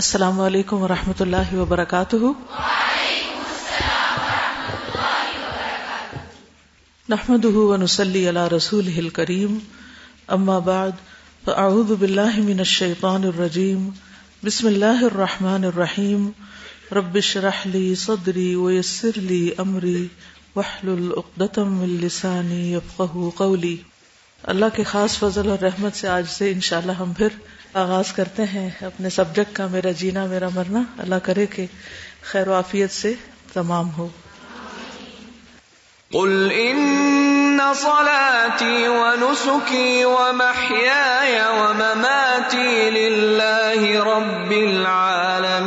السلام علیکم ورحمۃ اللہ وبرکاتہ۔ نحمد ونسلی علی رسول الکریم۔ اما بعد، فاعوذ باللہ من الشیطان الرجیم۔ بسم اللہ الرحمن الرحیم۔ رب اشرح لی صدری ویسر لی امری۔ واحلل عقدۃ من لسانی یفقهوا قولی۔ اللہ کے خاص فضل اور رحمت سے آج سے انشاءاللہ ہم پھر آغاز کرتے ہیں اپنے سبجیکٹ کا، میرا جینا، میرا مرنا۔ اللہ کرے کہ خیر و عافیت سے تمام ہو۔ قل ان صلاتي ونسكي ومحياي ومماتي لله رب العالمين۔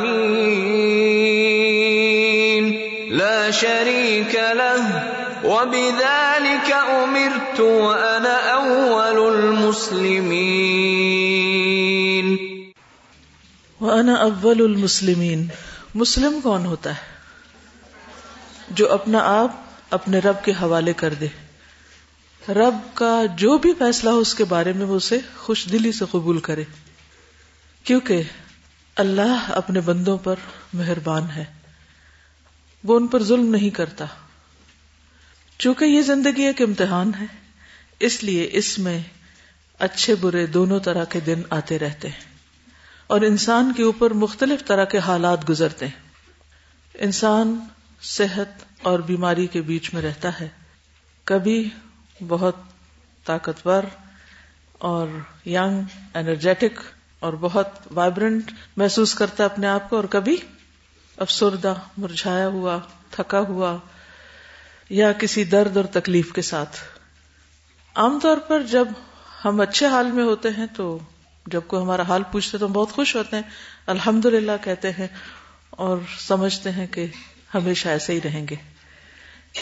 لا شريك له، وبذلك امرت وانا اول المسلمين۔ وانا اول المسلمین۔ مسلم کون ہوتا ہے؟ جو اپنا آپ اپنے رب کے حوالے کر دے۔ رب کا جو بھی فیصلہ ہو اس کے بارے میں وہ اسے خوش دلی سے قبول کرے۔ کیونکہ اللہ اپنے بندوں پر مہربان ہے۔ وہ ان پر ظلم نہیں کرتا۔ چونکہ یہ زندگی ایک امتحان ہے اس لیے اس میں اچھے برے دونوں طرح کے دن آتے رہتے ہیں۔ اور انسان کے اوپر مختلف طرح کے حالات گزرتے ہیں۔ انسان صحت اور بیماری کے بیچ میں رہتا ہے۔ کبھی بہت طاقتور اور ینگ انرجیٹک اور بہت وائبرنٹ محسوس کرتا ہے اپنے آپ کو۔ اور کبھی افسردہ، مرجھایا ہوا، تھکا ہوا یا کسی درد اور تکلیف کے ساتھ۔ عام طور پر جب ہم اچھے حال میں ہوتے ہیں تو جب کوئی ہمارا حال پوچھتے تو ہم بہت خوش ہوتے ہیں۔ الحمد للہ کہتے ہیں اور سمجھتے ہیں کہ ہمیشہ ایسے ہی رہیں گے۔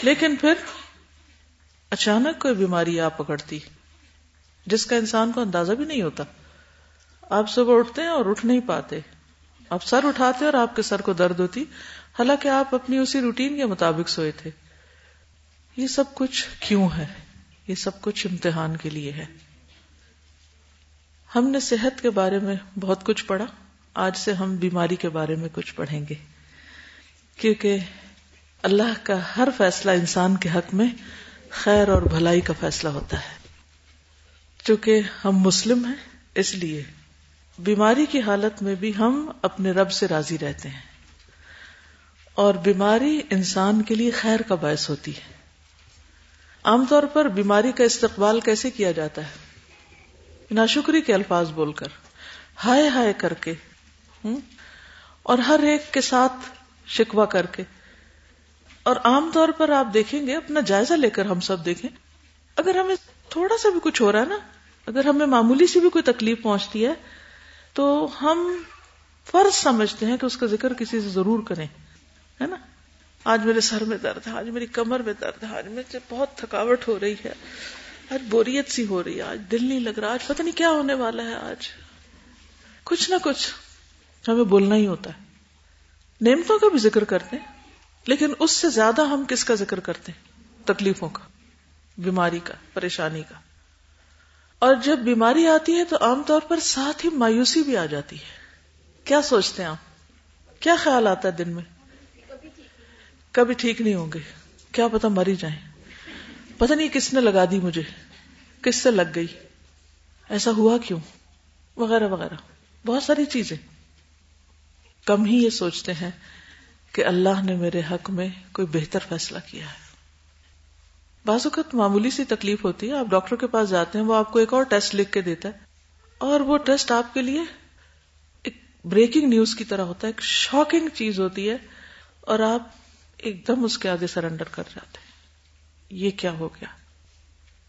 لیکن پھر اچانک کوئی بیماری آ پکڑتی، جس کا انسان کو اندازہ بھی نہیں ہوتا۔ آپ صبح اٹھتے ہیں اور اٹھ نہیں پاتے۔ آپ سر اٹھاتے اور آپ کے سر کو درد ہوتی، حالانکہ آپ اپنی اسی روٹین کے مطابق سوئے تھے۔ یہ سب کچھ کیوں ہے؟ یہ سب کچھ امتحان کے لیے ہے۔ ہم نے صحت کے بارے میں بہت کچھ پڑھا، آج سے ہم بیماری کے بارے میں کچھ پڑھیں گے۔ کیونکہ اللہ کا ہر فیصلہ انسان کے حق میں خیر اور بھلائی کا فیصلہ ہوتا ہے۔ چونکہ ہم مسلم ہیں، اس لیے بیماری کی حالت میں بھی ہم اپنے رب سے راضی رہتے ہیں۔ اور بیماری انسان کے لیے خیر کا باعث ہوتی ہے۔ عام طور پر بیماری کا استقبال کیسے کیا جاتا ہے؟ ناشکری کے الفاظ بول کر، ہائے ہائے کر کے اور ہر ایک کے ساتھ شکوا کر کے۔ اور عام طور پر آپ دیکھیں گے، اپنا جائزہ لے کر ہم سب دیکھیں، اگر ہمیں تھوڑا سا بھی کچھ ہو رہا ہے نا، اگر ہمیں معمولی سی بھی کوئی تکلیف پہنچتی ہے، تو ہم فرض سمجھتے ہیں کہ اس کا ذکر کسی سے ضرور کریں، ہے نا؟ آج میرے سر میں درد ہے، آج میری کمر میں درد ہے، آج مجھے بہت تھکاوٹ ہو رہی ہے۔ آج بوریت سی ہو رہی ہے، آج دل نہیں لگ رہا، آج پتہ نہیں کیا ہونے والا ہے آج۔ کچھ نہ کچھ ہمیں بولنا ہی ہوتا ہے۔ نعمتوں کا بھی ذکر کرتے ہیں، لیکن اس سے زیادہ ہم کس کا ذکر کرتے ہیں؟ تکلیفوں کا، بیماری کا، پریشانی کا۔ اور جب بیماری آتی ہے تو عام طور پر ساتھ ہی مایوسی بھی آ جاتی ہے۔ کیا سوچتے ہیں آپ؟ کیا خیال آتا ہے دن میں؟ کبھی ٹھیک نہیں ہوں گے۔ کیا پتا مری جائیں۔ پتہ نہیں کس نے لگا دی مجھے، کس سے لگ گئی، ایسا ہوا کیوں، وغیرہ وغیرہ۔ بہت ساری چیزیں۔ کم ہی یہ سوچتے ہیں کہ اللہ نے میرے حق میں کوئی بہتر فیصلہ کیا ہے۔ بعض اوقات معمولی سی تکلیف ہوتی ہے، آپ ڈاکٹر کے پاس جاتے ہیں، وہ آپ کو ایک اور ٹیسٹ لکھ کے دیتا ہے۔ اور وہ ٹیسٹ آپ کے لیے ایک بریکنگ نیوز کی طرح ہوتا ہے، ایک شاکنگ چیز ہوتی ہے اور آپ ایک دم اس کے آگے سرنڈر کر جاتے ہیں۔ یہ کیا ہو گیا؟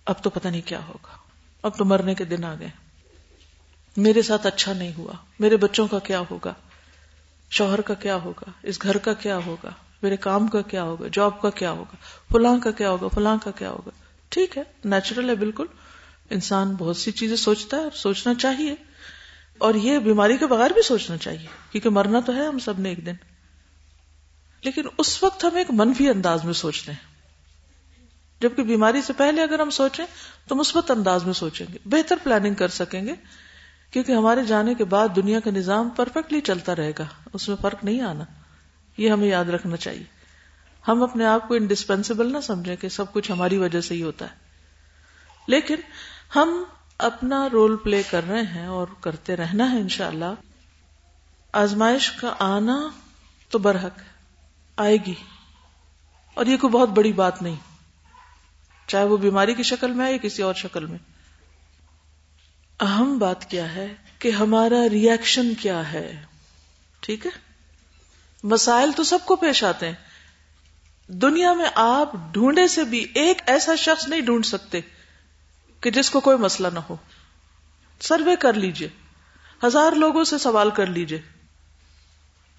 اب تو پتہ نہیں کیا ہوگا۔ اب تو مرنے کے دن آ گئے۔ میرے ساتھ اچھا نہیں ہوا۔ میرے بچوں کا کیا ہوگا؟ شوہر کا کیا ہوگا؟ اس گھر کا کیا ہوگا؟ میرے کام کا کیا ہوگا؟ جاب کا کیا ہوگا؟ فلاں کا کیا ہوگا؟ فلاں کا کیا ہوگا؟ ٹھیک ہے، نیچرل ہے بالکل۔ انسان بہت سی چیزیں سوچتا ہے اور سوچنا چاہیے۔ اور یہ بیماری کے بغیر بھی سوچنا چاہیے، کیونکہ مرنا تو ہے ہم سب نے ایک دن۔ لیکن اس وقت ہم ایک منفی انداز میں سوچتے ہیں۔ جبکہ بیماری سے پہلے اگر ہم سوچیں تو مثبت انداز میں سوچیں گے، بہتر پلاننگ کر سکیں گے، کیونکہ ہمارے جانے کے بعد دنیا کا نظام پرفیکٹلی چلتا رہے گا، اس میں فرق نہیں آنا، یہ ہمیں یاد رکھنا چاہیے۔ ہم اپنے آپ کو انڈسپینسیبل نہ سمجھیں کہ سب کچھ ہماری وجہ سے ہی ہوتا ہے۔ لیکن ہم اپنا رول پلے کر رہے ہیں اور کرتے رہنا ہے انشاءاللہ، آزمائش کا آنا تو برحق آئے گی۔ اور یہ کوئی بہت بڑی بات نہیں۔ چاہے وہ بیماری کی شکل میں آئے یا کسی اور شکل میں۔ اہم بات کیا ہے کہ ہمارا ریئیکشن کیا ہے؟ ٹھیک ہے؟ مسائل تو سب کو پیش آتے ہیں۔ دنیا میں آپ ڈھونڈے سے بھی ایک ایسا شخص نہیں ڈھونڈ سکتے کہ جس کو کوئی مسئلہ نہ ہو۔ سروے کر لیجیے۔ ہزار لوگوں سے سوال کر لیجیے۔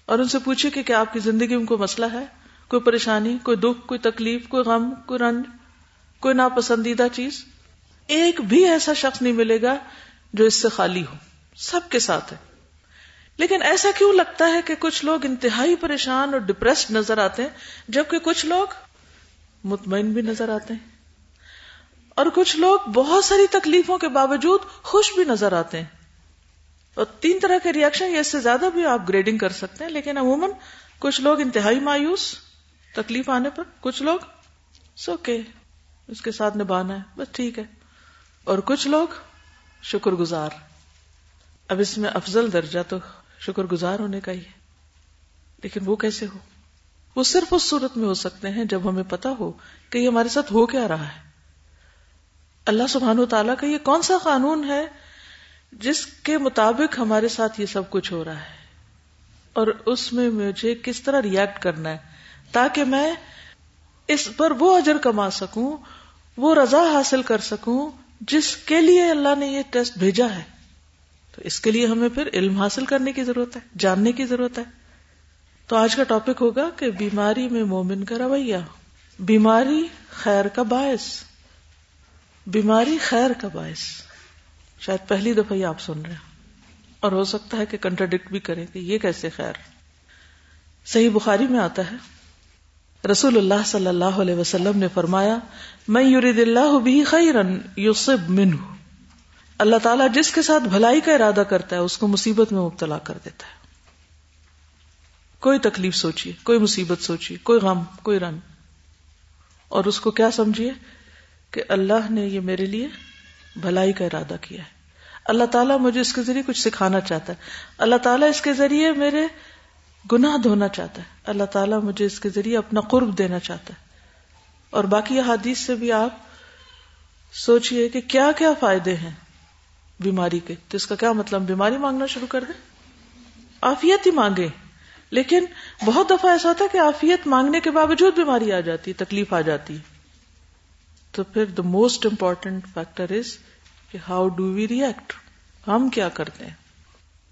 اور ان سے پوچھے کہ کیا آپ کی زندگی میں کوئی مسئلہ ہے؟ کوئی پریشانی، کوئی دکھ، کوئی تکلیف، کوئی غم، کوئی رنج؟ کوئی ناپسندیدہ چیز، ایک بھی ایسا شخص نہیں ملے گا جو اس سے خالی ہو۔ سب کے ساتھ ہے۔ لیکن ایسا کیوں لگتا ہے کہ کچھ لوگ انتہائی پریشان اور ڈپریسڈ نظر آتے ہیں، جبکہ کچھ لوگ مطمئن بھی نظر آتے ہیں۔ اور کچھ لوگ بہت ساری تکلیفوں کے باوجود خوش بھی نظر آتے ہیں۔ اور تین طرح کے ریئیکشن یا اس سے زیادہ بھی آپ گریڈنگ کر سکتے ہیں، لیکن عموماً کچھ لوگ انتہائی مایوس، تکلیف آنے پر کچھ لوگ سو کے اس کے ساتھ نبھانا ہے۔ بس ٹھیک ہے۔ اور کچھ لوگ شکر گزار اب اس میں افضل درجہ تو شکر گزار ہونے کا ہی ہے۔ لیکن وہ کیسے ہو؟ وہ صرف اس صورت میں ہو سکتے ہیں جب ہمیں پتا ہو کہ یہ ہمارے ساتھ ہو کیا رہا ہے۔ اللہ سبحان و تعالیٰ کا یہ کون سا قانون ہے جس کے مطابق ہمارے ساتھ یہ سب کچھ ہو رہا ہے؟ اور اس میں مجھے کس طرح ریئیکٹ کرنا ہے تاکہ میں اس پر وہ اجر کما سکوں وہ رضا حاصل کر سکوں جس کے لیے اللہ نے یہ ٹیسٹ بھیجا ہے۔ تو اس کے لیے ہمیں پھر علم حاصل کرنے کی ضرورت ہے، جاننے کی ضرورت ہے۔ تو آج کا ٹاپک ہوگا کہ بیماری میں مومن کا رویہ، بیماری خیر کا باعث۔ بیماری خیر کا باعث۔ شاید پہلی دفعہ یہ آپ سن رہے ہیں اور ہو سکتا ہے کہ کنٹراڈکٹ بھی کریں کہ یہ کیسے خیر۔ صحیح بخاری میں آتا ہے۔ رسول اللہ صلی اللہ علیہ وسلم نے فرمایا میں یورید اللہ بھی خیرن یوسب منہ اللہ تعالیٰ جس کے ساتھ بھلائی کا ارادہ کرتا ہے، اس کو مصیبت میں مبتلا کر دیتا ہے۔ کوئی تکلیف سوچیے کوئی مصیبت سوچیے کوئی غم، کوئی رن۔ اور اس کو کیا سمجھیے؟ کہ اللہ نے یہ میرے لیے بھلائی کا ارادہ کیا ہے۔ اللہ تعالیٰ مجھے اس کے ذریعے کچھ سکھانا چاہتا ہے۔ اللہ تعالیٰ اس کے ذریعے میرے گناہ دھونا چاہتا ہے۔ اللہ تعالیٰ مجھے اس کے ذریعے اپنا قرب دینا چاہتا ہے۔ اور باقی حادیث سے بھی آپ سوچئے کہ کیا کیا فائدے ہیں بیماری کے۔ تو اس کا کیا مطلب؟ بیماری مانگنا شروع کر دیں۔ آفیت ہی مانگے لیکن بہت دفعہ ایسا ہوتا ہے کہ آفیت مانگنے کے باوجود بیماری آ جاتی، تکلیف آ جاتی۔ تو پھر the most important factor is کہ ہاؤ ڈو وی ریئیکٹ ہم کیا کرتے ہیں؟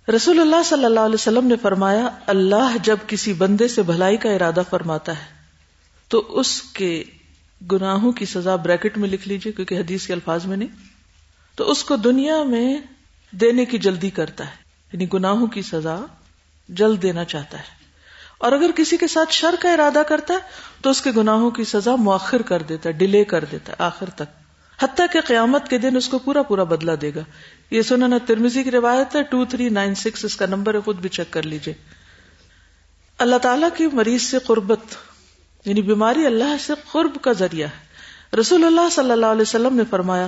رسول اللہ صلی اللہ علیہ وسلم نے فرمایا، اللہ جب کسی بندے سے بھلائی کا ارادہ فرماتا ہے، تو اس کے گناہوں کی سزا بریکٹ میں لکھ لیجیے کیونکہ حدیث کے الفاظ میں نہیں۔ تو اس کو دنیا میں دینے کی جلدی کرتا ہے یعنی گناہوں کی سزا جلد دینا چاہتا ہے۔ اور اگر کسی کے ساتھ شر کا ارادہ کرتا ہے، تو اس کے گناہوں کی سزا مؤخر کر دیتا ہے، ڈیلے کر دیتا ہے، آخر تک۔ حتیٰ کہ قیامت کے دن اس کو پورا پورا بدلا دے گا۔ یہ سننا ترمیزی کی روایت ہے ٹو تھری نائن سکس اس کا نمبر ہے، خود بھی چیک کر لیجیے اللہ تعالیٰ کی مریض سے قربت یعنی بیماری اللہ سے قرب کا ذریعہ ہے۔ رسول اللہ صلی اللہ علیہ وسلم نے فرمایا،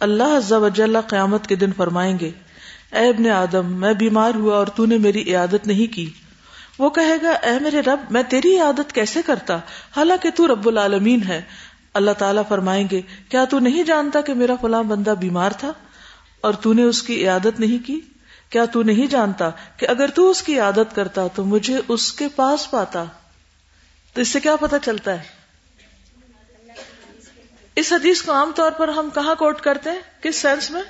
اللہ عز و جل قیامت کے دن فرمائیں گے، اے ابن آدم، میں بیمار ہوا اور تو نے میری عیادت نہیں کی۔ وہ کہے گا، اے میرے رب، میں تیری عادت کیسے کرتا؟ حالانکہ تو رب العالمین ہے۔ اللہ تعالیٰ فرمائیں گے، کیا تو نہیں جانتا کہ میرا فلاں بندہ بیمار تھا اور تو نے اس کی عادت نہیں کی؟ کیا تو نہیں جانتا کہ اگر تو اس کی عادت کرتا تو مجھے اس کے پاس پاتا؟ تو اس سے کیا پتا چلتا ہے؟ اس حدیث کو عام طور پر ہم کہاں کوٹ کرتے ہیں؟ کس سینس میں؟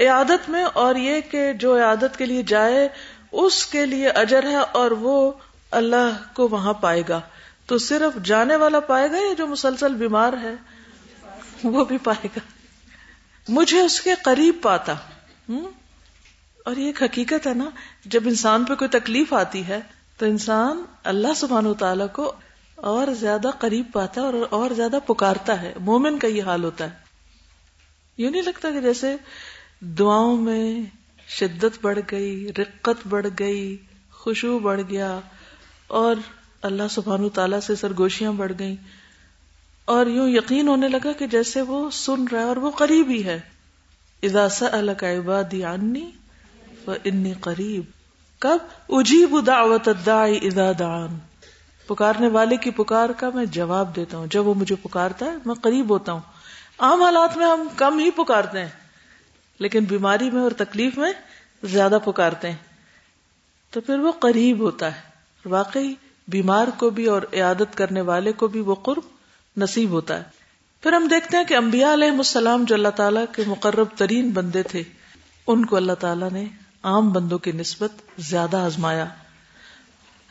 عیادت میں، اور یہ کہ جو عیادت کے لیے جائے، اس کے لیے اجر ہے اور وہ اللہ کو وہاں پائے گا۔ تو صرف جانے والا پائے گا یا جو مسلسل بیمار ہے؟ وہ بھی پائے گا۔ مجھے اس کے قریب پاتا۔ اور یہ ایک حقیقت ہے نا، جب انسان پہ کوئی تکلیف آتی ہے، تو انسان اللہ سبحانہ و تعالیٰ کو اور زیادہ قریب پاتا ہے اور اور زیادہ پکارتا ہے۔ مومن کا یہ حال ہوتا ہے۔ یوں نہیں لگتا کہ جیسے دعاؤں میں شدت بڑھ گئی، رقت بڑھ گئی، خوشبو بڑھ گیا اور اللہ سبحان تعالیٰ سے سرگوشیاں بڑھ گئیں اور یوں یقین ہونے لگا کہ جیسے وہ سن رہا ہے اور وہ قریب ہی ہے۔ ادا سلک عبادی عنی انی قریب۔ کب؟ اجیب دعوت الداعی اذا دعان۔ پکارنے والے کی پکار کا میں جواب دیتا ہوں۔ جب وہ مجھے پکارتا ہے میں قریب ہوتا ہوں۔ عام حالات میں ہم کم ہی پکارتے ہیں، لیکن بیماری میں اور تکلیف میں زیادہ پکارتے ہیں۔ تو پھر وہ قریب ہوتا ہے۔ واقعی بیمار کو بھی اور عیادت کرنے والے کو بھی وہ قرب نصیب ہوتا ہے۔ پھر ہم دیکھتے ہیں کہ انبیاء علیہ السلام جو اللہ تعالیٰ کے مقرب ترین بندے تھے، ان کو اللہ تعالیٰ نے عام بندوں کی نسبت زیادہ آزمایا۔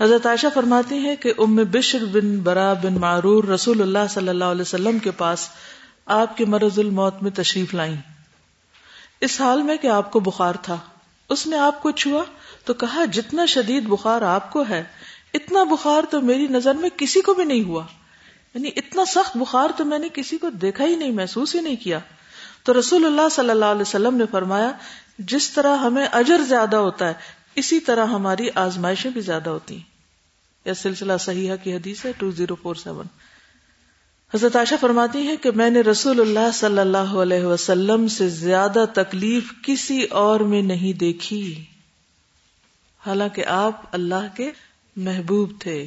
حضرت عائشہ فرماتی ہے کہ ام بشر بن برا بن معرور رسول اللہ صلی اللہ علیہ وسلم کے پاس آپ کے مرض الموت میں تشریف لائیں۔ اس حال میں کہ آپ کو بخار تھا۔ اس نے آپ کو چھوا تو کہا، جتنا شدید بخار آپ کو ہے اتنا بخار تو میری نظر میں کسی کو بھی نہیں ہوا۔ یعنی اتنا سخت بخار تو میں نے کسی کو دیکھا ہی نہیں، محسوس ہی نہیں کیا۔ تو رسول اللہ صلی اللہ علیہ وسلم نے فرمایا، جس طرح ہمیں اجر زیادہ ہوتا ہے، اسی طرح ہماری آزمائشیں بھی زیادہ ہوتی ہیں۔ یہ سلسلہ صحیحہ کی حدیث ہے ٹو زیرو فور سیون حضرت عائشہ فرماتی ہے کہ میں نے رسول اللہ صلی اللہ علیہ وسلم سے زیادہ تکلیف کسی اور میں نہیں دیکھی۔ حالانکہ آپ اللہ کے محبوب تھے۔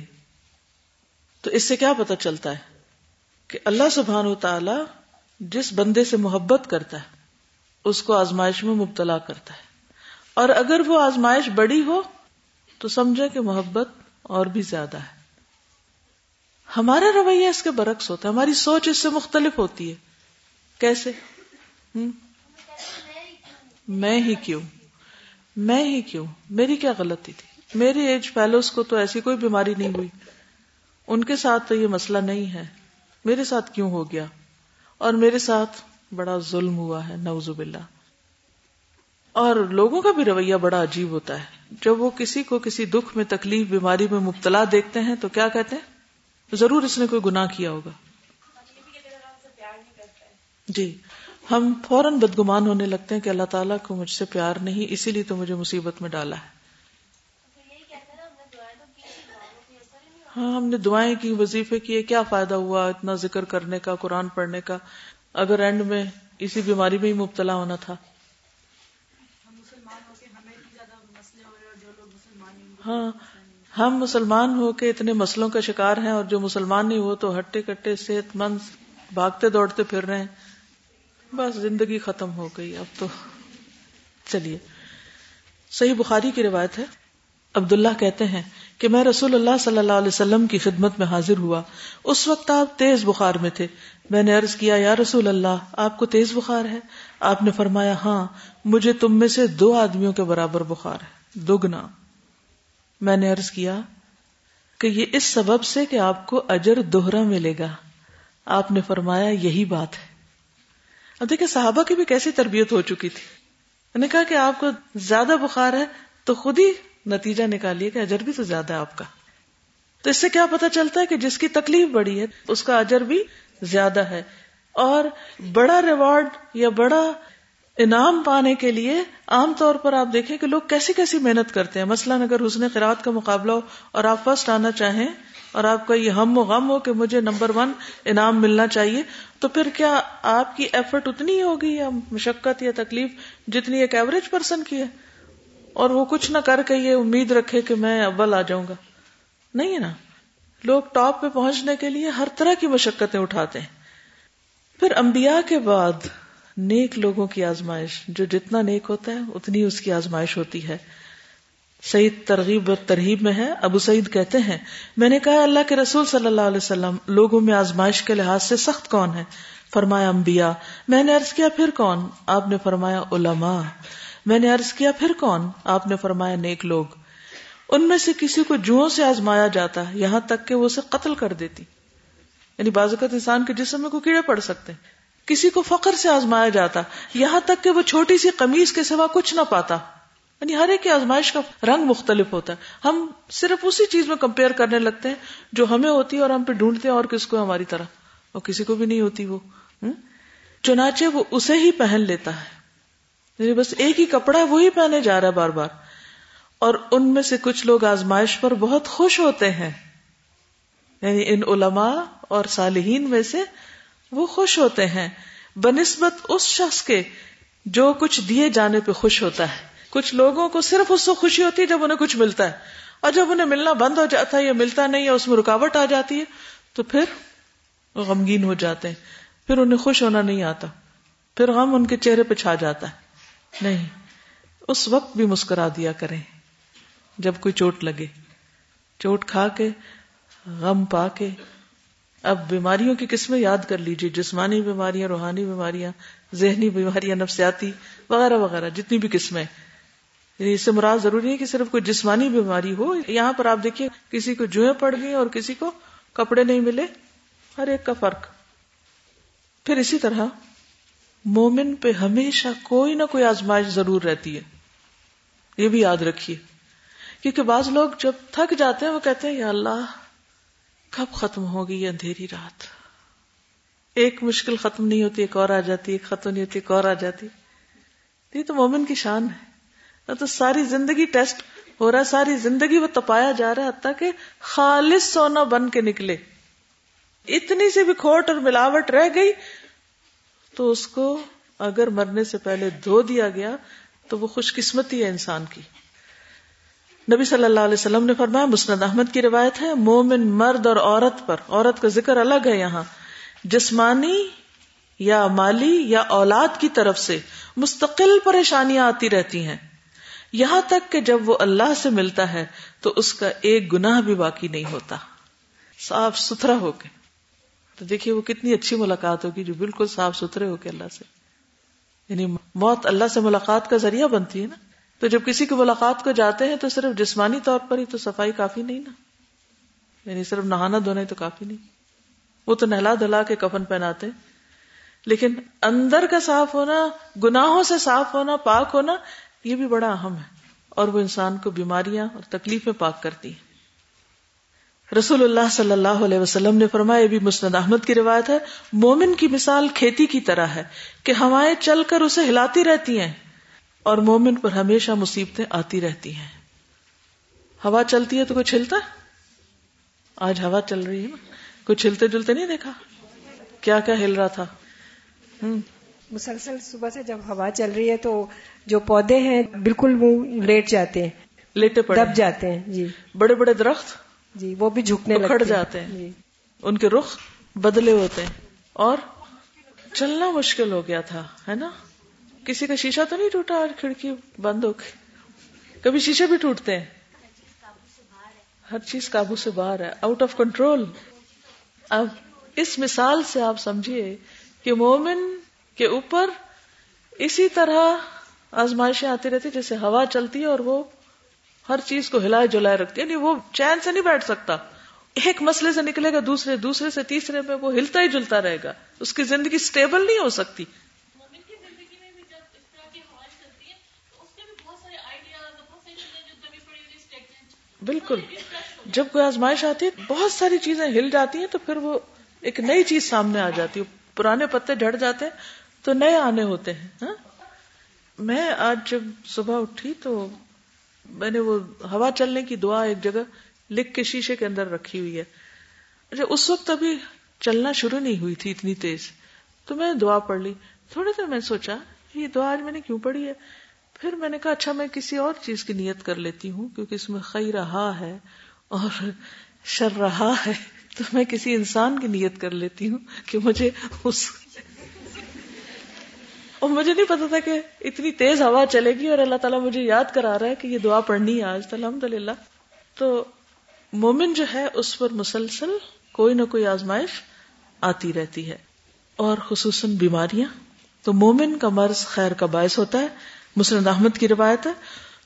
تو اس سے کیا پتا چلتا ہے کہ اللہ سبحان و تعالی جس بندے سے محبت کرتا ہے، اس کو آزمائش میں مبتلا کرتا ہے۔ اور اگر وہ آزمائش بڑی ہو، تو سمجھے کہ محبت اور بھی زیادہ ہے۔ ہمارا رویہ اس کے برعکس ہوتا ہے۔ ہماری سوچ اس سے مختلف ہوتی ہے۔ کیسے؟ میں ہی کیوں؟ میں ہی کیوں؟ میری کیا غلطی تھی؟ میری ایج فیلوز کو تو ایسی کوئی بیماری نہیں ہوئی۔ ان کے ساتھ تو یہ مسئلہ نہیں ہے۔ میرے ساتھ کیوں ہو گیا؟ اور میرے ساتھ بڑا ظلم ہوا ہے نوز باللہ۔ اور لوگوں کا بھی رویہ بڑا عجیب ہوتا ہے۔ جب وہ کسی کو کسی دکھ میں، تکلیف، بیماری میں مبتلا دیکھتے ہیں تو کیا کہتے ہیں؟ ضرور اس نے کوئی گناہ کیا ہوگا۔ جی ہم فوراً بدگمان ہونے لگتے ہیں کہ اللہ تعالیٰ کو مجھ سے پیار نہیں، اسی لیے تو مجھے مصیبت میں ڈالا ہے۔ ہاں ہم نے دعائیں کی، وظیفے کیے، کیا فائدہ ہوا اتنا ذکر کرنے کا، قرآن پڑھنے کا؟ اگر اینڈ میں اسی بیماری میں ہی مبتلا ہونا تھا۔ ہاں ہم مسلمان ہو کے اتنے مسلوں کا شکار ہیں اور جو مسلمان نہیں ہو تو ہٹے کٹے، صحت مند، بھاگتے دوڑتے پھر رہے ہیں۔ بس زندگی ختم ہو گئی، اب تو چلیے۔ صحیح بخاری کی روایت ہے۔ عبداللہ کہتے ہیں کہ میں رسول اللہ صلی اللہ علیہ وسلم کی خدمت میں حاضر ہوا۔ اس وقت آپ تیز بخار میں تھے۔ میں نے عرض کیا، یا رسول اللہ، آپ کو تیز بخار ہے؟ آپ نے فرمایا ہاں مجھے تم میں سے دو آدمیوں کے برابر بخار ہے۔ دگنا۔ میں نے عرض کیا کہ یہ اس سبب سے کہ آپ کو اجر دوہرا ملے گا۔ آپ نے فرمایا، یہی بات ہے۔ اب دیکھیں، صحابہ کی بھی کیسی تربیت ہو چکی تھی۔ میں نے کہا کہ آپ کو زیادہ بخار ہے تو خود ہی نتیجہ نکالیے کہ اجر بھی تو زیادہ ہے آپ کا۔ تو اس سے کیا پتا چلتا ہے کہ جس کی تکلیف بڑی ہے، اس کا اجر بھی زیادہ ہے۔ اور بڑا ریوارڈ یا بڑا انعام پانے کے لیے عام طور پر آپ دیکھیں کہ لوگ کیسی کیسی محنت کرتے ہیں۔ مثلاً اگر حسن قرآت کا مقابلہ ہو اور آپ فرسٹ آنا چاہیں اور آپ کا یہ ہم و غم ہو کہ مجھے نمبر ون انعام ملنا چاہیے، تو پھر کیا آپ کی ایفرٹ اتنی ہوگی یا مشقت یا تکلیف جتنی ایک ایوریج پرسن کی ہے؟ اور وہ کچھ نہ کر کے یہ امید رکھے کہ میں اول آ جاؤں گا۔ نہیں ہے نا۔ لوگ ٹاپ پہ پہنچنے کے لیے ہر طرح کی مشقتیں اٹھاتے ہیں۔ پھر انبیاء کے بعد نیک لوگوں کی آزمائش، جو جتنا نیک ہوتا ہے، اتنی اس کی آزمائش ہوتی ہے۔ سعید ترغیب اور ترغیب میں ہے۔ ابو سعید کہتے ہیں، میں نے کہا، اللہ کے رسول صلی اللہ علیہ وسلم، لوگوں میں آزمائش کے لحاظ سے سخت کون ہے؟ فرمایا، انبیاء۔ میں نے عرض کیا، پھر کون؟ آپ نے فرمایا، علماء۔ میں نے عرض کیا، پھر کون؟ آپ نے فرمایا، نیک لوگ۔ ان میں سے کسی کو جوؤں سے آزمایا جاتا ہے یہاں تک کہ وہ اسے قتل کر دیتی۔ یعنی بازوقت انسان کے جسم میں کوئی کیڑے پڑ سکتے ہیں۔ کسی کو فخر سے آزمایا جاتا، یہاں تک کہ وہ چھوٹی سی قمیض کے سوا کچھ نہ پاتا۔ یعنی ہر ایک کی آزمائش کا رنگ مختلف ہوتا ہے۔ ہم صرف اسی چیز میں کمپیئر کرنے لگتے ہیں جو ہمیں ہوتی ہے اور ہم پہ ڈھونڈتے ہیں اور کس کو ہماری طرح۔ اور کسی کو بھی نہیں ہوتی وہ۔ چنانچہ وہ اسے ہی پہن لیتا ہے۔ یعنی بس ایک ہی کپڑا ہے، وہی پہنے جا رہا ہے بار بار۔ اور ان میں سے کچھ لوگ آزمائش پر بہت خوش ہوتے ہیں۔ یعنی ان علماء اور صالحین میں سے وہ خوش ہوتے ہیں۔ بنسبت اس شخص کے جو کچھ دیے جانے پہ خوش ہوتا ہے۔ کچھ لوگوں کو صرف اس سے خوشی ہوتی ہے جب انہیں کچھ ملتا ہے۔ اور جب انہیں ملنا بند ہو جاتا ہے یا ملتا نہیں یا اس میں رکاوٹ آ جاتی ہے، تو پھر غمگین ہو جاتے ہیں۔ پھر انہیں خوش ہونا نہیں آتا۔ پھر غم ان کے چہرے پہ چھا جاتا ہے۔ نہیں، اس وقت بھی مسکرا دیا کریں۔ جب کوئی چوٹ لگے، چوٹ کھا کے، غم پا کے، اب بیماریوں کی قسمیں یاد کر لیجیے جسمانی بیماریاں، روحانی بیماریاں، ذہنی بیماریاں، نفسیاتی، وغیرہ وغیرہ، جتنی بھی قسمیں۔ یعنی اس سے مراد ضروری ہے کہ صرف کوئی جسمانی بیماری ہو، یہاں پر آپ دیکھیے، کسی کو جوئیں پڑ گئی اور کسی کو کپڑے نہیں ملے، ہر ایک کا فرق۔ پھر اسی طرح مومن پہ ہمیشہ کوئی نہ کوئی آزمائش ضرور رہتی ہے۔ یہ بھی یاد رکھیے۔ کیونکہ بعض لوگ جب تھک جاتے ہیں، وہ کہتے ہیں، یا اللہ، کب ختم ہوگی یہ اندھیری رات؟ ایک مشکل ختم نہیں ہوتی، ایک اور آ جاتی، ایک ختم نہیں ہوتی، ایک اور آ جاتی۔ یہ تو مومن کی شان ہے۔ تو ساری زندگی ٹیسٹ ہو رہا ہے، ساری زندگی وہ تپایا جا رہا ہے، حتیٰ کہ خالص سونا بن کے نکلے۔ اتنی سی بھی کھوٹ اور ملاوٹ رہ گئی تو اس کو اگر مرنے سے پہلے دھو دیا گیا تو وہ خوش قسمتی ہے انسان کی۔ نبی صلی اللہ علیہ وسلم نے فرمایا، مسند احمد کی روایت ہے، مومن مرد اور عورت پر، عورت کا ذکر الگ ہے یہاں۔ جسمانی یا مالی یا اولاد کی طرف سے مستقل پریشانیاں آتی رہتی ہیں۔ یہاں تک کہ جب وہ اللہ سے ملتا ہے تو اس کا ایک گناہ بھی باقی نہیں ہوتا۔ صاف ستھرا ہو کے۔ تو دیکھیے وہ کتنی اچھی ملاقات ہوگی جو بالکل صاف ستھرے ہو کے اللہ سے۔ یعنی موت اللہ سے ملاقات کا ذریعہ بنتی ہے نا۔ تو جب کسی کی ملاقات کو جاتے ہیں تو صرف جسمانی طور پر ہی تو صفائی کافی نہیں نا۔ یعنی صرف نہانا دھونا تو کافی نہیں۔ وہ تو نہلا دھلا کے کفن پہناتے لیکن اندر کا صاف ہونا، گناہوں سے صاف ہونا، پاک ہونا، یہ بھی بڑا اہم ہے۔ اور وہ انسان کو بیماریاں اور تکلیفیں پاک کرتی ہیں۔ رسول اللہ صلی اللہ علیہ وسلم نے فرمایا بھی مسند احمد کی روایت ہے مومن کی مثال کھیتی کی طرح ہے کہ ہوائیں چل کر اسے ہلاتی رہتی ہیں اور مومن پر ہمیشہ مصیبتیں آتی رہتی ہیں۔ ہوا چلتی ہے تو کوئی چھلتا؟ آج ہوا چل رہی ہے۔ نا کوئی چھلتے جلتے نہیں دیکھا؟ کیا کیا ہل رہا تھا؟ مسلسل صبح سے جب ہوا چل رہی ہے تو جو پودے ہیں بالکل وہ لیٹ جاتے ہیں لیٹے پڑے۔ دب جاتے ہیں جی۔ بڑے بڑے درخت۔ جی وہ بھی جھکنے کھڑ جاتے ہیں۔ جی۔ ان کے رخ بدلے ہوتے ہیں۔ اور چلنا مشکل ہو گیا تھا ہے نا؟ کسی کا شیشہ تو نہیں ٹوٹا اور کھڑکی بند ہو گئی؟ کبھی شیشے بھی ٹوٹتے ہیں۔ ہر چیز قابو سے باہر ہے آؤٹ آف کنٹرول اب اس مثال سے آپ سمجھیے کہ مومن کے اوپر اسی طرح آزمائشیں آتی رہتی جیسے ہوا چلتی ہے اور وہ ہر چیز کو ہلائے جلائے رکھتی ہے یعنی وہ چین سے نہیں بیٹھ سکتا۔ ایک مسئلے سے نکلے گا دوسرے دوسرے سے تیسرے میں وہ ہلتا ہی جلتا رہے گا۔ اس کی زندگی سٹیبل نہیں ہو سکتی۔ بالکل۔ جب کوئی آزمائش آتی ہے بہت ساری چیزیں ہل جاتی ہیں تو پھر وہ ایک نئی چیز سامنے آ جاتی ہے۔ پرانے پتے جھڑ جاتے ہیں تو نئے آنے ہوتے ہیں۔ ہاں؟ میں آج جب صبح اٹھی تو میں نے وہ ہوا چلنے کی دعا ایک جگہ لکھ کے شیشے کے اندر رکھی ہوئی ہے۔ اچھا اس وقت ابھی چلنا شروع نہیں ہوئی تھی اتنی تیز۔ تو میں دعا پڑھ لی۔ تھوڑی دیر میں سوچا، یہ دعا آج میں نے کیوں پڑھی ہے؟ پھر میں نے کہا اچھا میں کسی اور چیز کی نیت کر لیتی ہوں، کیونکہ اس میں خی رہا ہے اور شر رہا ہے۔ تو میں کسی انسان کی نیت کر لیتی ہوں کہ مجھے اس اور مجھے نہیں پتا تھا کہ اتنی تیز ہوا چلے گی اور اللہ تعالیٰ مجھے یاد کرا رہا ہے کہ یہ دعا پڑھنی ہے آج الحمد للہ تو مومن جو ہے، اس پر مسلسل کوئی نہ کوئی آزمائش آتی رہتی ہے۔ اور خصوصاً بیماریاں۔ تو مومن کا مرض خیر کا باعث ہوتا ہے۔ مسلم احمد کی روایت ہے۔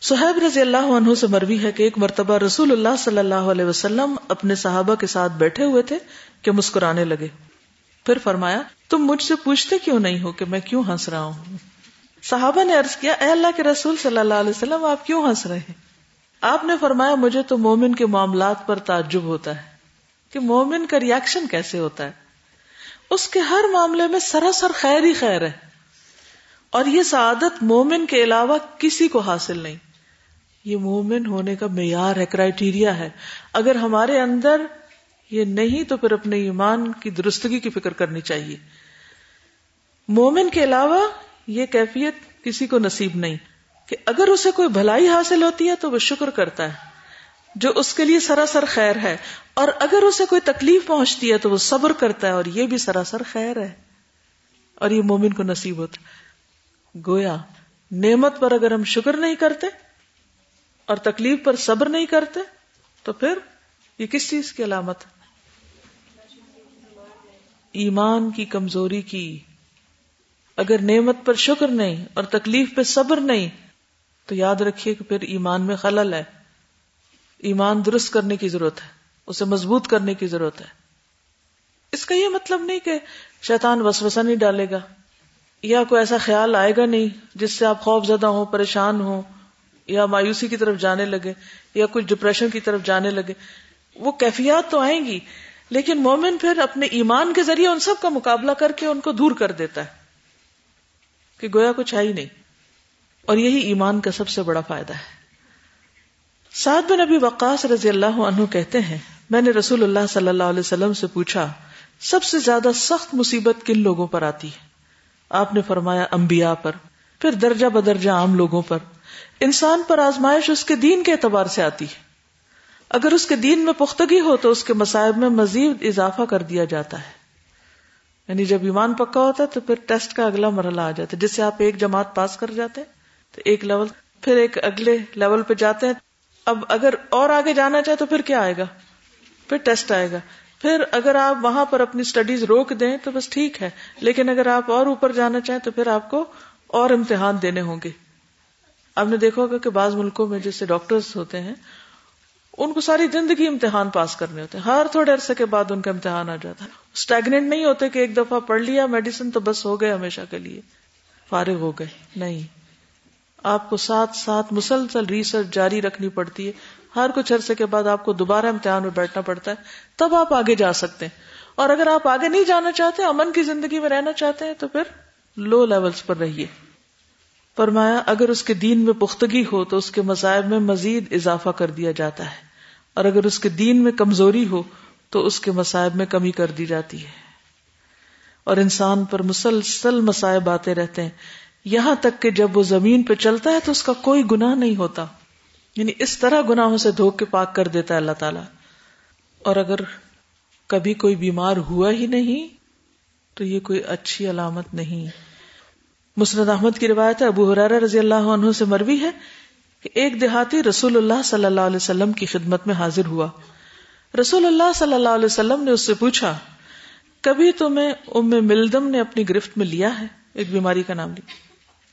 صحیب رضی اللہ عنہ سے مروی ہے کہ ایک مرتبہ رسول اللہ صلی اللہ علیہ وسلم اپنے صحابہ کے ساتھ بیٹھے ہوئے تھے کہ مسکرانے لگے۔ پھر فرمایا، تم مجھ سے پوچھتے کیوں نہیں ہو کہ میں کیوں ہنس رہا ہوں؟ صحابہ نے عرض کیا، اے اللہ کے رسول صلی اللہ علیہ وسلم، آپ کیوں ہنس رہے ہیں؟ آپ نے فرمایا، مجھے تو مومن کے معاملات پر تعجب ہوتا ہے۔ کہ مومن کا ریئیکشن کیسے ہوتا ہے؟ اس کے ہر معاملے میں سراسر خیر ہی خیر ہے۔ اور یہ سعادت مومن کے علاوہ کسی کو حاصل نہیں۔ یہ مومن ہونے کا معیار ہے کرائٹیریا ہے۔ اگر ہمارے اندر یہ نہیں تو پھر اپنے ایمان کی درستگی کی فکر کرنی چاہیے۔ مومن کے علاوہ یہ کیفیت کسی کو نصیب نہیں کہ اگر اسے کوئی بھلائی حاصل ہوتی ہے تو وہ شکر کرتا ہے، جو اس کے لیے سراسر خیر ہے۔ اور اگر اسے کوئی تکلیف پہنچتی ہے تو وہ صبر کرتا ہے اور یہ بھی سراسر خیر ہے۔ اور یہ مومن کو نصیب ہوتا گویا، نعمت پر اگر ہم شکر نہیں کرتے اور تکلیف پر صبر نہیں کرتے تو پھر یہ کس چیز کی علامت ایمان کی کمزوری کی۔ اگر نعمت پر شکر نہیں اور تکلیف پہ صبر نہیں، تو یاد رکھیے کہ پھر ایمان میں خلل ہے۔ ایمان درست کرنے کی ضرورت ہے، اسے مضبوط کرنے کی ضرورت ہے۔ اس کا یہ مطلب نہیں کہ شیطان وسوسہ نہیں ڈالے گا یا کوئی ایسا خیال آئے گا نہیں جس سے آپ خوف زدہ ہوں، پریشان ہوں یا مایوسی کی طرف جانے لگے یا کچھ ڈپریشن کی طرف جانے لگے۔ وہ کیفیات تو آئیں گی لیکن مومن پھر اپنے ایمان کے ذریعے ان سب کا مقابلہ کر کے ان کو دور کر دیتا ہے کہ گویا کچھ ہے ہی نہیں۔ اور یہی ایمان کا سب سے بڑا فائدہ ہے۔ سعد بن نبی وقاص رضی اللہ عنہ کہتے ہیں، میں نے رسول اللہ صلی اللہ علیہ وسلم سے پوچھا، سب سے زیادہ سخت مصیبت کن لوگوں پر آتی ہے؟ آپ نے فرمایا، انبیاء پر، پھر درجہ بدرجہ عام لوگوں پر۔ انسان پر آزمائش اس کے دین کے اعتبار سے آتی ہے۔ اگر اس کے دین میں پختگی ہو تو اس کے مسائب میں مزید اضافہ کر دیا جاتا ہے۔ یعنی جب ایمان پکا ہوتا ہے تو پھر ٹیسٹ کا اگلا مرحلہ آ جاتا ہے، جس سے آپ ایک جماعت پاس کر جاتے ہیں، تو ایک لیول، پھر ایک اگلے لیول پہ جاتے ہیں۔ اب اگر اور آگے جانا چاہے تو پھر کیا آئے گا؟ پھر ٹیسٹ آئے گا۔ پھر اگر آپ وہاں پر اپنی اسٹڈیز روک دیں تو بس ٹھیک ہے، لیکن اگر آپ اور اوپر جانا چاہیں تو پھر آپ کو اور امتحان دینے ہوں گے۔ آپ نے دیکھا ہوگا کہ بعض ملکوں میں جیسے ڈاکٹرز ہوتے ہیں ان کو ساری زندگی امتحان پاس کرنے ہوتے ہیں۔ ہر تھوڑے عرصے کے بعد ان کا امتحان آ جاتا ہے۔ اسٹیگنٹ نہیں ہوتے کہ ایک دفعہ پڑھ لیا میڈیسن تو بس ہو گئے ہمیشہ کے لیے۔ فارغ ہو گئے۔ نہیں۔ آپ کو ساتھ ساتھ مسلسل ریسرچ جاری رکھنی پڑتی ہے۔ ہر کچھ عرصے کے بعد آپ کو دوبارہ امتحان میں بیٹھنا پڑتا ہے۔ تب آپ آگے جا سکتے ہیں۔ اور اگر آپ آگے نہیں جانا چاہتے، امن کی زندگی میں رہنا چاہتے ہیں، تو پھر لو لیولز پر رہیے۔ فرمایا، اگر اس کے دین میں پختگی ہو تو اس کے مذاہب میں مزید اضافہ کر دیا جاتا ہے۔ اور اگر اس کے دین میں کمزوری ہو تو اس کے مسائب میں کمی کر دی جاتی ہے۔ اور انسان پر مسلسل مسائب آتے رہتے ہیں۔ یہاں تک کہ جب وہ زمین پہ چلتا ہے تو اس کا کوئی گناہ نہیں ہوتا۔ یعنی اس طرح گناہوں سے دھوک کے پاک کر دیتا ہے اللہ تعالی۔ اور اگر کبھی کوئی بیمار ہوا ہی نہیں تو یہ کوئی اچھی علامت نہیں۔ مسرد احمد کی روایت ہے، ابو حرار رضی اللہ عنہ سے مروی ہے۔ کہ ایک دیہاتی رسول اللہ صلی اللہ علیہ وسلم کی خدمت میں حاضر ہوا۔ رسول اللہ صلی اللہ علیہ وسلم نے اس سے پوچھا، کبھی تمہیں ام ملدم نے اپنی گرفت میں لیا ہے؟ ایک بیماری کا نام لیا۔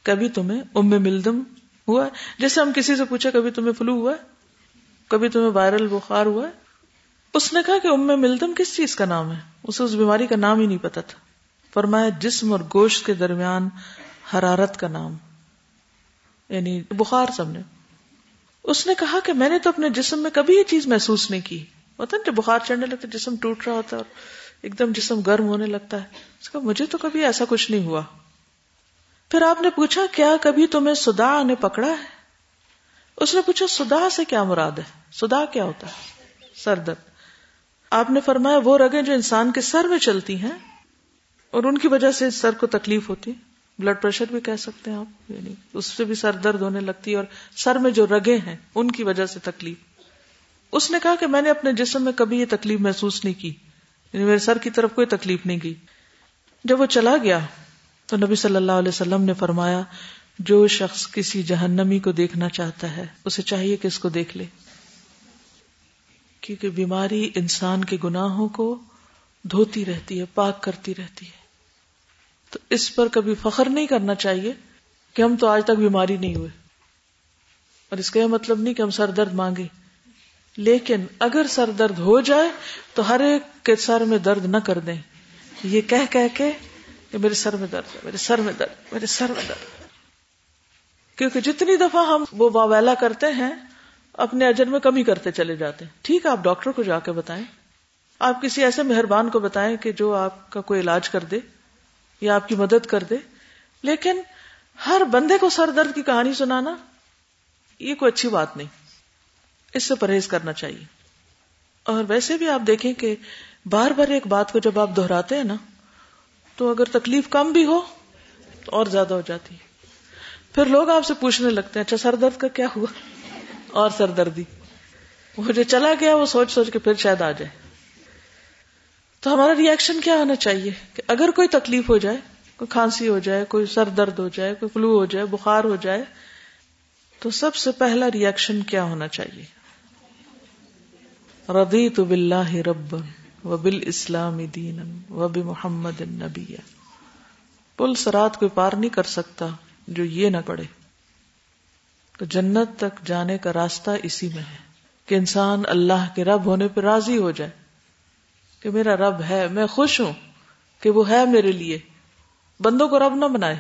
کبھی تمہیں ام ملدم ہوا ہے؟ جیسے ہم کسی سے پوچھے کبھی تمہیں فلو ہوا ہے؟ کبھی تمہیں وائرل بخار ہوا ہے؟ اس نے کہا کہ ام ملدم کس چیز کا نام ہے؟ اسے اس بیماری کا نام ہی نہیں پتا تھا۔ فرمایا، جسم اور گوشت کے درمیان حرارت کا نام۔ یعنی بخار سب نے۔ اس نے کہا کہ میں نے تو اپنے جسم میں کبھی یہ چیز محسوس نہیں کی۔ پتا جب بخار چڑھنے لگتا جسم ٹوٹ رہا ہوتا ہے اور ایک دم جسم گرم ہونے لگتا ہے۔ اس کا مجھے تو کبھی ایسا کچھ نہیں ہوا۔ پھر آپ نے پوچھا، کیا کبھی تمہیں سدا نے پکڑا ہے؟ اس نے پوچھا سدا سے کیا مراد ہے؟ سدا کیا ہوتا ہے؟ سر درد۔ آپ نے فرمایا، وہ رگیں جو انسان کے سر میں چلتی ہیں اور ان کی وجہ سے سر کو تکلیف ہوتی بلڈ پریشر بھی کہہ سکتے ہیں آپ یعنی اس سے بھی سر درد ہونے لگتی ہے اور سر میں جو رگیں ہیں، ان کی وجہ سے تکلیف۔ اس نے کہا کہ میں نے اپنے جسم میں کبھی یہ تکلیف محسوس نہیں کی یعنی میرے سر کی طرف کوئی تکلیف نہیں کی۔ جب وہ چلا گیا تو نبی صلی اللہ علیہ وسلم نے فرمایا، جو شخص کسی جہنمی کو دیکھنا چاہتا ہے، اسے چاہیے کہ اس کو دیکھ لے۔ کیونکہ بیماری انسان کے گناہوں کو دھوتی رہتی ہے، پاک کرتی رہتی ہے۔ تو اس پر کبھی فخر نہیں کرنا چاہیے کہ ہم تو آج تک بیماری نہیں ہوئے۔ اور اس کا یہ مطلب نہیں کہ ہم سر درد مانگے لیکن اگر سر درد ہو جائے تو ہر ایک کے سر میں درد نہ کر دیں۔ یہ کہہ کہہ کے کہ میرے سر میں درد ہے، میرے سر میں درد، میرے سر میں درد۔ کیونکہ جتنی دفعہ ہم وہ واویلا کرتے ہیں، اپنے اجر میں کمی کرتے چلے جاتے ہیں۔ ٹھیک ہے، آپ ڈاکٹر کو جا کے بتائیں۔ آپ کسی ایسے مہربان کو بتائیں کہ جو آپ کا کوئی علاج کر دے۔ یا آپ کی مدد کر دے۔ لیکن ہر بندے کو سر درد کی کہانی سنانا یہ کوئی اچھی بات نہیں۔ اس سے پرہیز کرنا چاہیے۔ اور ویسے بھی آپ دیکھیں کہ بار بار ایک بات کو جب آپ دہراتے ہیں نا، تو اگر تکلیف کم بھی ہو تو اور زیادہ ہو جاتی ہے۔ پھر لوگ آپ سے پوچھنے لگتے ہیں اچھا سر درد کا کیا ہوا؟ اور سر دردی۔ وہ جو چلا گیا، وہ سوچ سوچ کے پھر شاید آ جائے۔ تو ہمارا ریئیکشن کیا ہونا چاہیے؟ کہ اگر کوئی تکلیف ہو جائے، کوئی کھانسی ہو جائے، کوئی سر درد ہو جائے، کوئی فلو ہو جائے، بخار ہو جائے، تو سب سے پہلا ریئیکشن کیا ہونا چاہیے؟ ردی تو بلّہ رب و بال اسلام دین و ب محمد نبی پل سرات کوئی پار نہیں کر سکتا جو یہ نہ پڑے تو جنت تک جانے کا راستہ اسی میں ہے کہ انسان اللہ کے رب ہونے پہ راضی ہو جائے۔ کہ میرا رب ہے، میں خوش ہوں کہ وہ ہے میرے لیے۔ بندوں کو رب نہ بنائے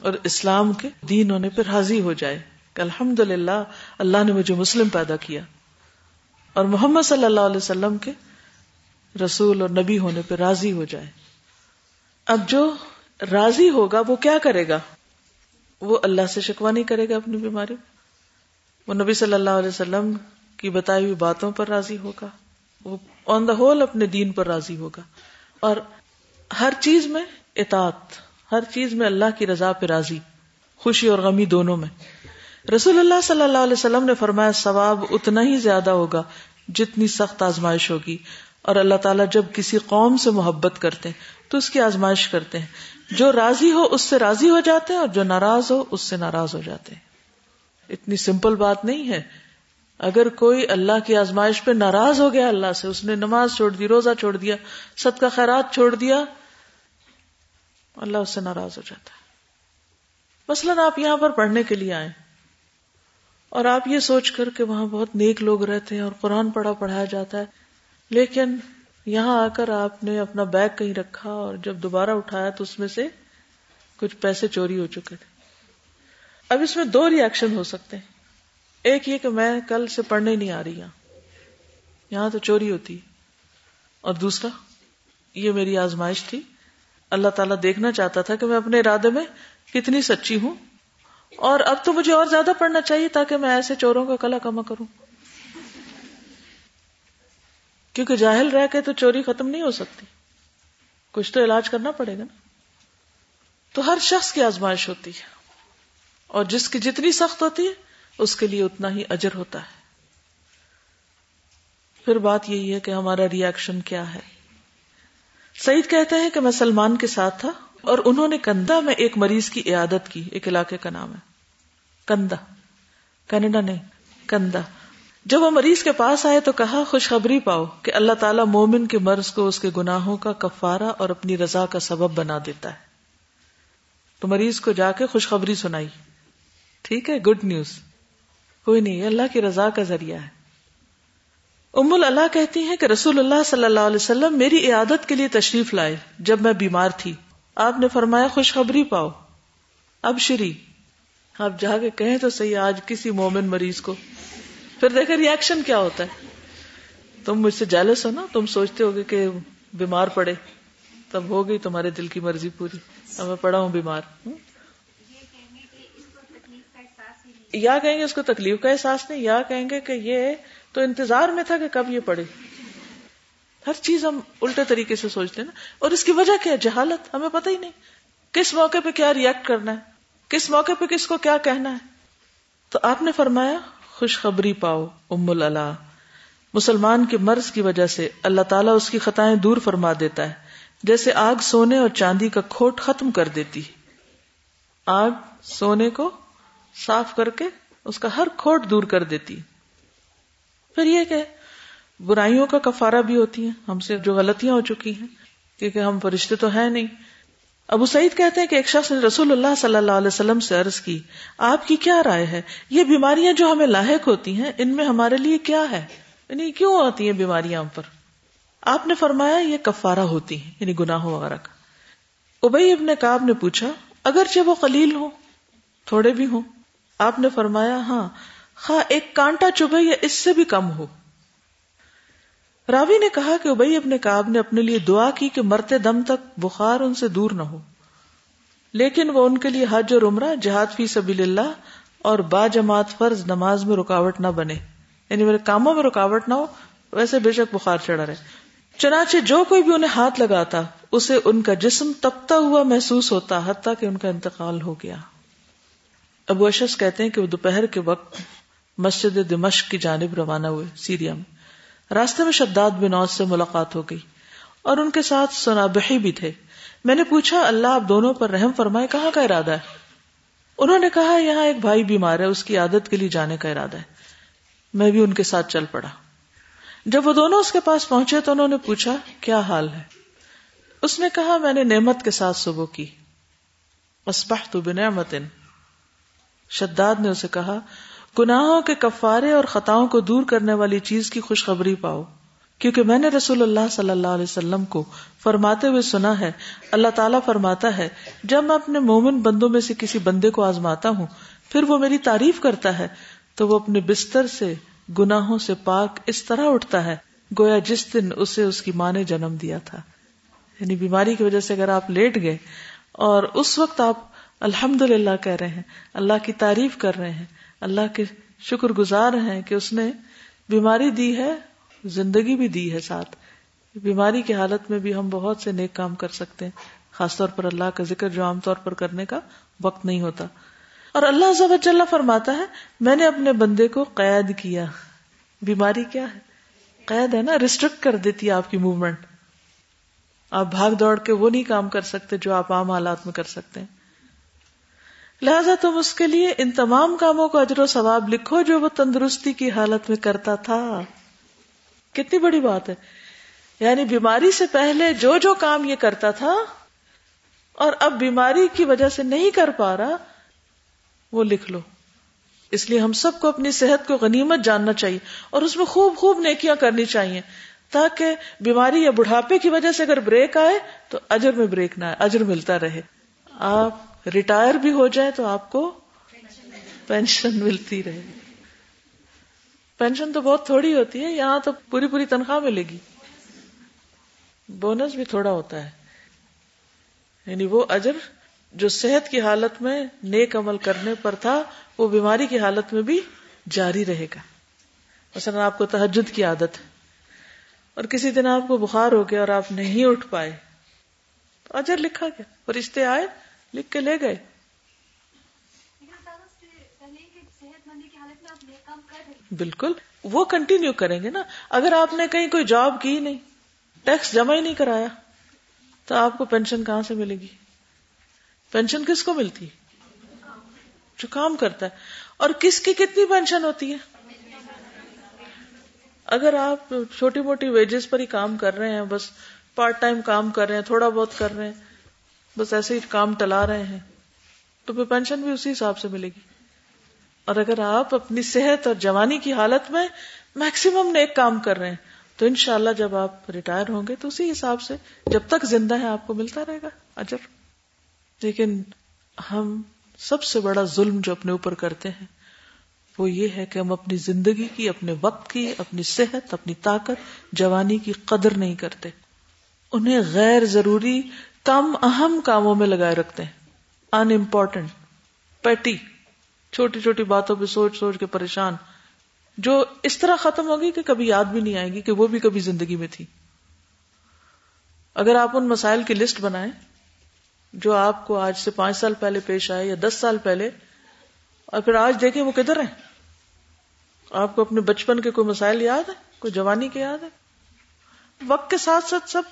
اور اسلام کے دین ہونے پہ راضی ہو جائے کہ الحمد للہ اللہ نے مجھے مسلم پیدا کیا۔ اور محمد صلی اللہ علیہ وسلم کے رسول اور نبی ہونے پہ راضی ہو جائے۔ اب جو راضی ہوگا وہ کیا کرے گا؟ وہ اللہ سے شکوا نہیں کرے گا اپنی بیماری وہ نبی صلی اللہ علیہ وسلم کی بتائی ہوئی باتوں پر راضی ہوگا۔ وہ آن دا ہول اپنے دین پر راضی ہوگا۔ اور ہر چیز میں اطاعت، ہر چیز میں اللہ کی رضا پہ راضی، خوشی اور غمی دونوں میں۔ رسول اللہ صلی اللہ علیہ وسلم نے فرمایا، ثواب اتنا ہی زیادہ ہوگا جتنی سخت آزمائش ہوگی۔ اور اللہ تعالیٰ جب کسی قوم سے محبت کرتے ہیں، تو اس کی آزمائش کرتے ہیں۔ جو راضی ہو، اس سے راضی ہو جاتے ہیں اور جو ناراض ہو، اس سے ناراض ہو جاتے ہیں۔ اتنی سمپل بات نہیں ہے۔ اگر کوئی اللہ کی آزمائش پہ ناراض ہو گیا اللہ سے، اس نے نماز چھوڑ دی، روزہ چھوڑ دیا سب کا خیرات چھوڑ دیا، اللہ اس سے ناراض ہو جاتا ہے۔ مثلاً آپ یہاں پر پڑھنے کے لیے آئے اور آپ یہ سوچ کر کہ وہاں بہت نیک لوگ رہتے ہیں اور قرآن پڑھا پڑھایا جاتا ہے، لیکن یہاں آ کر آپ نے اپنا بیگ کہیں رکھا اور جب دوبارہ اٹھایا تو اس میں سے کچھ پیسے چوری ہو چکے تھے۔ اب اس میں دو ریئیکشن ہو سکتے ہیں۔ ایک یہ کہ میں کل سے پڑھنے نہیں آ رہی یہاں یہاں تو چوری ہوتی۔ اور دوسرا، یہ میری آزمائش تھی۔ اللہ تعالیٰ دیکھنا چاہتا تھا کہ میں اپنے ارادے میں کتنی سچی ہوں۔ اور اب تو مجھے اور زیادہ پڑھنا چاہیے تاکہ میں ایسے چوروں کا کلا کما کروں۔ کیونکہ جاہل رہ کے تو چوری ختم نہیں ہو سکتی۔ کچھ تو علاج کرنا پڑے گا نا۔ تو ہر شخص کی آزمائش ہوتی ہے۔ اور جس کی جتنی سخت ہوتی ہے اس کے لیے اتنا ہی اجر ہوتا ہے۔ پھر بات یہی ہے کہ ہمارا ریئیکشن کیا ہے۔ سعید کہتے ہیں کہ میں سلمان کے ساتھ تھا اور انہوں نے کندا میں ایک مریض کی عیادت کی، ایک علاقے کا نام ہے۔ کندا۔ کینیڈا نہیں، کندا۔ جب وہ مریض کے پاس آئے تو کہا، خوشخبری پاؤ کہ اللہ تعالیٰ مومن کے مرض کو اس کے گناہوں کا کفارہ اور اپنی رضا کا سبب بنا دیتا ہے۔ تو مریض کو جا کے خوشخبری سنائی۔ ٹھیک ہے گڈ نیوز کوئی نہیں، اللہ کی رضا کا ذریعہ ہے۔ ام اللہ کہتی ہیں کہ رسول اللہ صلی اللہ علیہ وسلم میری عیادت کے لیے تشریف لائے جب میں بیمار تھی۔ آپ نے فرمایا، خوشخبری پاؤ۔ اب شری۔ آپ جا کے کہیں تو صحیح، آج کسی مومن مریض کو۔ پھر دیکھیں ریئیکشن کیا ہوتا ہے۔ تم مجھ سے جیلس ہو نا؟ تم سوچتے ہوگے کہ بیمار پڑے۔ تب ہو گئی تمہارے دل کی مرضی پوری۔ اب میں پڑا ہوں بیمار۔ یا کہیں گے اس کو تکلیف کا احساس نہیں، یا کہیں گے کہ یہ تو انتظار میں تھا کہ کب یہ پڑے ہر چیز ہم الٹے طریقے سے سوچتے ہیں نا۔ اور اس کی وجہ کیا جہالت، ہمیں پتہ ہی نہیں۔ کس موقع پہ کیا ریئیکٹ کرنا ہے؟ کس موقع پہ کس کو کیا کہنا ہے؟ تو آپ نے فرمایا، خوشخبری پاؤ، ام اللہ مسلمان کے مرض کی وجہ سے اللہ تعالیٰ اس کی خطائیں دور فرما دیتا ہے۔ جیسے آگ سونے اور چاندی کا کھوٹ ختم کر دیتی آگ سونے کو صاف کر کے اس کا ہر کھوٹ دور کر دیتی۔ پھر یہ کہ برائیوں کا کفارہ بھی ہوتی ہیں۔ ہم سے جو غلطیاں ہو چکی ہیں، کیونکہ ہم فرشتے تو ہیں نہیں۔ ابو سعید کہتے ہیں کہ ایک شخص نے رسول اللہ صلی اللہ علیہ وسلم سے عرض کی، آپ کی کیا رائے ہے؟ یہ بیماریاں جو ہمیں لاحق ہوتی ہیں، ان میں ہمارے لیے کیا ہے؟ یعنی کیوں آتی ہیں بیماریاں ہم پر؟ آپ نے فرمایا یہ کفارہ ہوتی ہیں یعنی گناہوں وغیرہ کا۔ ابئی ابن کاب نے پوچھا، اگرچہ وہ قلیل ہو تھوڑے بھی ہوں آپ نے فرمایا ہاں خواہ ایک کانٹا چبھے یا اس سے بھی کم ہو۔ راوی نے کہا کہ ابئی اپنے کاب نے اپنے لیے دعا کی کہ مرتے دم تک بخار ان سے دور نہ ہو۔ لیکن وہ ان کے لیے حج اور عمرہ، جہاد فی سبیل اللہ اور با جماعت فرض نماز میں رکاوٹ نہ بنے۔ یعنی میرے کاموں میں رکاوٹ نہ ہو، ویسے بے شک بخار چڑھا رہے۔ چنانچہ جو کوئی بھی انہیں ہاتھ لگاتا، اسے ان کا جسم تپتا ہوا محسوس ہوتا حتیٰ کہ ان کا انتقال ہو گیا۔ ابو اشس کہتے ہیں کہ وہ دوپہر کے وقت مسجد دمشق کی جانب روانہ ہوئے، سیریا میں۔ راستے میں شداد بن اوس سے ملاقات ہو گئی اور ان کے ساتھ سنابحی بھی تھے۔ میں نے پوچھا، اللہ آپ دونوں پر رحم فرمائے، کہاں کا ارادہ ہے؟ انہوں نے کہا، یہاں ایک بھائی بیمار ہے، اس کی عادت کے لیے جانے کا ارادہ ہے۔ میں بھی ان کے ساتھ چل پڑا۔ جب وہ دونوں اس کے پاس پہنچے تو انہوں نے پوچھا، کیا حال ہے؟ اس نے کہا، میں نے نعمت کے ساتھ صبح کی۔ تو بنعمت شداد نے اسے کہا، گناہوں کے کفارے اور خطاؤں کو دور کرنے والی چیز کی خوشخبری پاؤ۔ کیونکہ میں نے رسول اللہ صلی اللہ علیہ وسلم کو فرماتے ہوئے سنا ہے، اللہ تعالیٰ فرماتا ہے، جب میں اپنے مومن بندوں میں سے کسی بندے کو آزماتا ہوں، پھر وہ میری تعریف کرتا ہے، تو وہ اپنے بستر سے گناہوں سے پاک اس طرح اٹھتا ہے، گویا جس دن اسے اس کی ماں نے جنم دیا تھا۔ یعنی بیماری کی وجہ سے اگر آپ لیٹ گئے اور اس وقت آپ الحمد للہ کہہ رہے ہیں، اللہ کی تعریف کر رہے ہیں، اللہ کے شکر گزار ہیں کہ اس نے بیماری دی ہے، زندگی بھی دی ہے ساتھ۔ بیماری کی حالت میں بھی ہم بہت سے نیک کام کر سکتے ہیں، خاص طور پر اللہ کا ذکر جو عام طور پر کرنے کا وقت نہیں ہوتا۔ اور اللہ فرماتا ہے، میں نے اپنے بندے کو قید کیا۔ بیماری کیا ہے؟ قید ہے نا ریسٹرکٹ کر دیتی ہے آپ کی موومنٹ آپ بھاگ دوڑ کے وہ نہیں کام کر سکتے جو آپ عام حالات میں کر سکتے ہیں۔ لہذا تم اس کے لیے ان تمام کاموں کو اجر و ثواب لکھو جو وہ تندرستی کی حالت میں کرتا تھا۔ کتنی بڑی بات ہے۔ یعنی بیماری سے پہلے جو جو کام یہ کرتا تھا اور اب بیماری کی وجہ سے نہیں کر پا رہا، وہ لکھ لو۔ اس لیے ہم سب کو اپنی صحت کو غنیمت جاننا چاہیے اور اس میں خوب خوب نیکیاں کرنی چاہیے تاکہ بیماری یا بڑھاپے کی وجہ سے اگر بریک آئے تو اجر میں بریک نہ آئے، اجر ملتا رہے۔ آپ ریٹائر بھی ہو جائے تو آپ کو پینشن ملتی رہے گی۔ پینشن تو بہت تھوڑی ہوتی ہے، یہاں تو پوری پوری تنخواہ ملے گی۔ بونس بھی تھوڑا ہوتا ہے۔ یعنی وہ اجر جو صحت کی حالت میں نیک عمل کرنے پر تھا، وہ بیماری کی حالت میں بھی جاری رہے گا۔ مثلا آپ کو تحجد کی عادت ہے۔ اور کسی دن آپ کو بخار ہو گیا اور آپ نہیں اٹھ پائے۔ تو اجر لکھا گیا۔ اور رشتے آئے لکھ کے لے گئے۔ بالکل، وہ کنٹینیو کریں گے نا۔ اگر آپ نے کہیں کوئی جاب کی نہیں ٹیکس جمع ہی نہیں کرایا، تو آپ کو پینشن کہاں سے ملے گی؟ پینشن کس کو ملتی؟ جو کام کرتا ہے۔ اور کس کی کتنی پینشن ہوتی ہے؟ اگر آپ چھوٹی موٹی ویجز پر ہی کام کر رہے ہیں، بس پارٹ ٹائم کام کر رہے ہیں، تھوڑا بہت کر رہے ہیں بس ایسے ہی کام ٹلا رہے ہیں، تو پھر پینشن بھی اسی حساب سے ملے گی۔ اور اگر آپ اپنی صحت اور جوانی کی حالت میں میکسیمم نیک کام کر رہے ہیں، تو انشاءاللہ جب آپ ریٹائر ہوں گے تو اسی حساب سے جب تک زندہ ہے آپ کو ملتا رہے گا اجر۔ لیکن ہم سب سے بڑا ظلم جو اپنے اوپر کرتے ہیں، وہ یہ ہے کہ ہم اپنی زندگی کی، اپنے وقت کی، اپنی صحت، اپنی طاقت، جوانی کی قدر نہیں کرتے۔ انہیں غیر ضروری کم اہم کاموں میں لگائے رکھتے ہیں۔ ان امپورٹنٹ پیٹی چھوٹی چھوٹی باتوں پہ سوچ سوچ کے پریشان۔ جو اس طرح ختم ہوگی کہ کبھی یاد بھی نہیں آئے گی کہ وہ بھی کبھی زندگی میں تھی۔ اگر آپ ان مسائل کی لسٹ بنائیں، جو آپ کو آج سے پانچ سال پہلے پیش آئے یا دس سال پہلے اور پھر آج دیکھیں وہ کدھر ہیں؟ آپ کو اپنے بچپن کے کوئی مسائل یاد ہے کوئی جوانی کے یاد ہے وقت کے ساتھ ساتھ سب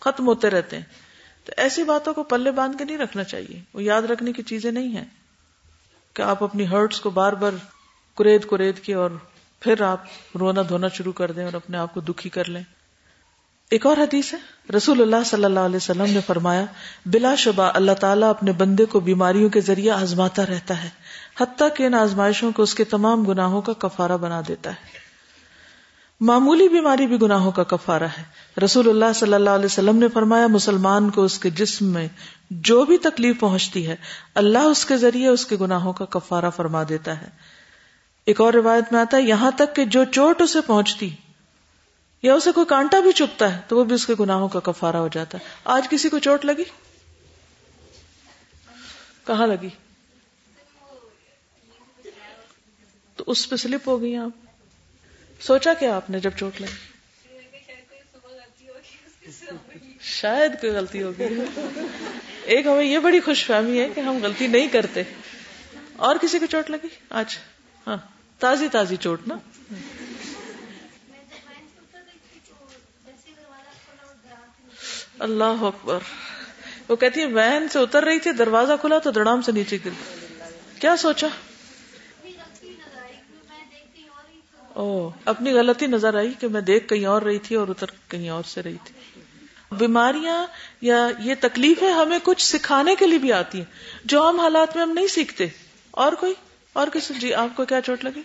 ختم ہوتے رہتے ہیں۔ تو ایسی باتوں کو پلے باندھ کے نہیں رکھنا چاہیے۔ وہ یاد رکھنے کی چیزیں نہیں ہیں کہ آپ اپنی ہرٹس کو بار بار کرید کرید کے اور پھر آپ رونا دھونا شروع کر دیں اور اپنے آپ کو دکھی کر لیں۔ ایک اور حدیث ہے۔ رسول اللہ صلی اللہ علیہ وسلم نے فرمایا، بلا شبہ اللہ تعالیٰ اپنے بندے کو بیماریوں کے ذریعے آزماتا رہتا ہے، حتیٰ کہ ان آزمائشوں کو اس کے تمام گناہوں کا کفارہ بنا دیتا ہے۔ معمولی بیماری بھی گناہوں کا کفارہ ہے۔ رسول اللہ صلی اللہ علیہ وسلم نے فرمایا، مسلمان کو اس کے جسم میں جو بھی تکلیف پہنچتی ہے، اللہ اس کے ذریعے اس کے گناہوں کا کفارہ فرما دیتا ہے۔ ایک اور روایت میں آتا ہے، یہاں تک کہ جو چوٹ اسے پہنچتی یا اسے کوئی کانٹا بھی چپتا ہے، تو وہ بھی اس کے گناہوں کا کفارہ ہو جاتا ہے۔ آج کسی کو چوٹ لگی؟ کہاں لگی؟ تو اس پہ سلپ ہو گئی آپ۔ سوچا کیا آپ نے جب چوٹ لگی؟ شاید کوئی غلطی ہوگی۔ ایک ہمیں یہ بڑی خوش فہمی ہے کہ ہم غلطی نہیں کرتے۔ اور کسی کو چوٹ لگی؟ آج۔ ہاں۔ تازی تازی چوٹ نا۔ اللہ اکبر۔ وہ کہتی ہے وین سے اتر رہی تھی، دروازہ کھلا تو دڑام سے نیچے گر کیا سوچا؟ او اپنی غلطی نظر آئی کہ میں دیکھ کہیں اور رہی تھی اور اتر کہیں اور سے رہی تھی۔ بیماریاں یا یہ تکلیفیں ہمیں کچھ سکھانے کے لیے بھی آتی ہیں، جو عام حالات میں ہم نہیں سیکھتے۔ اور کوئی؟ اور کسی؟ جی آپ کو کیا چوٹ لگی؟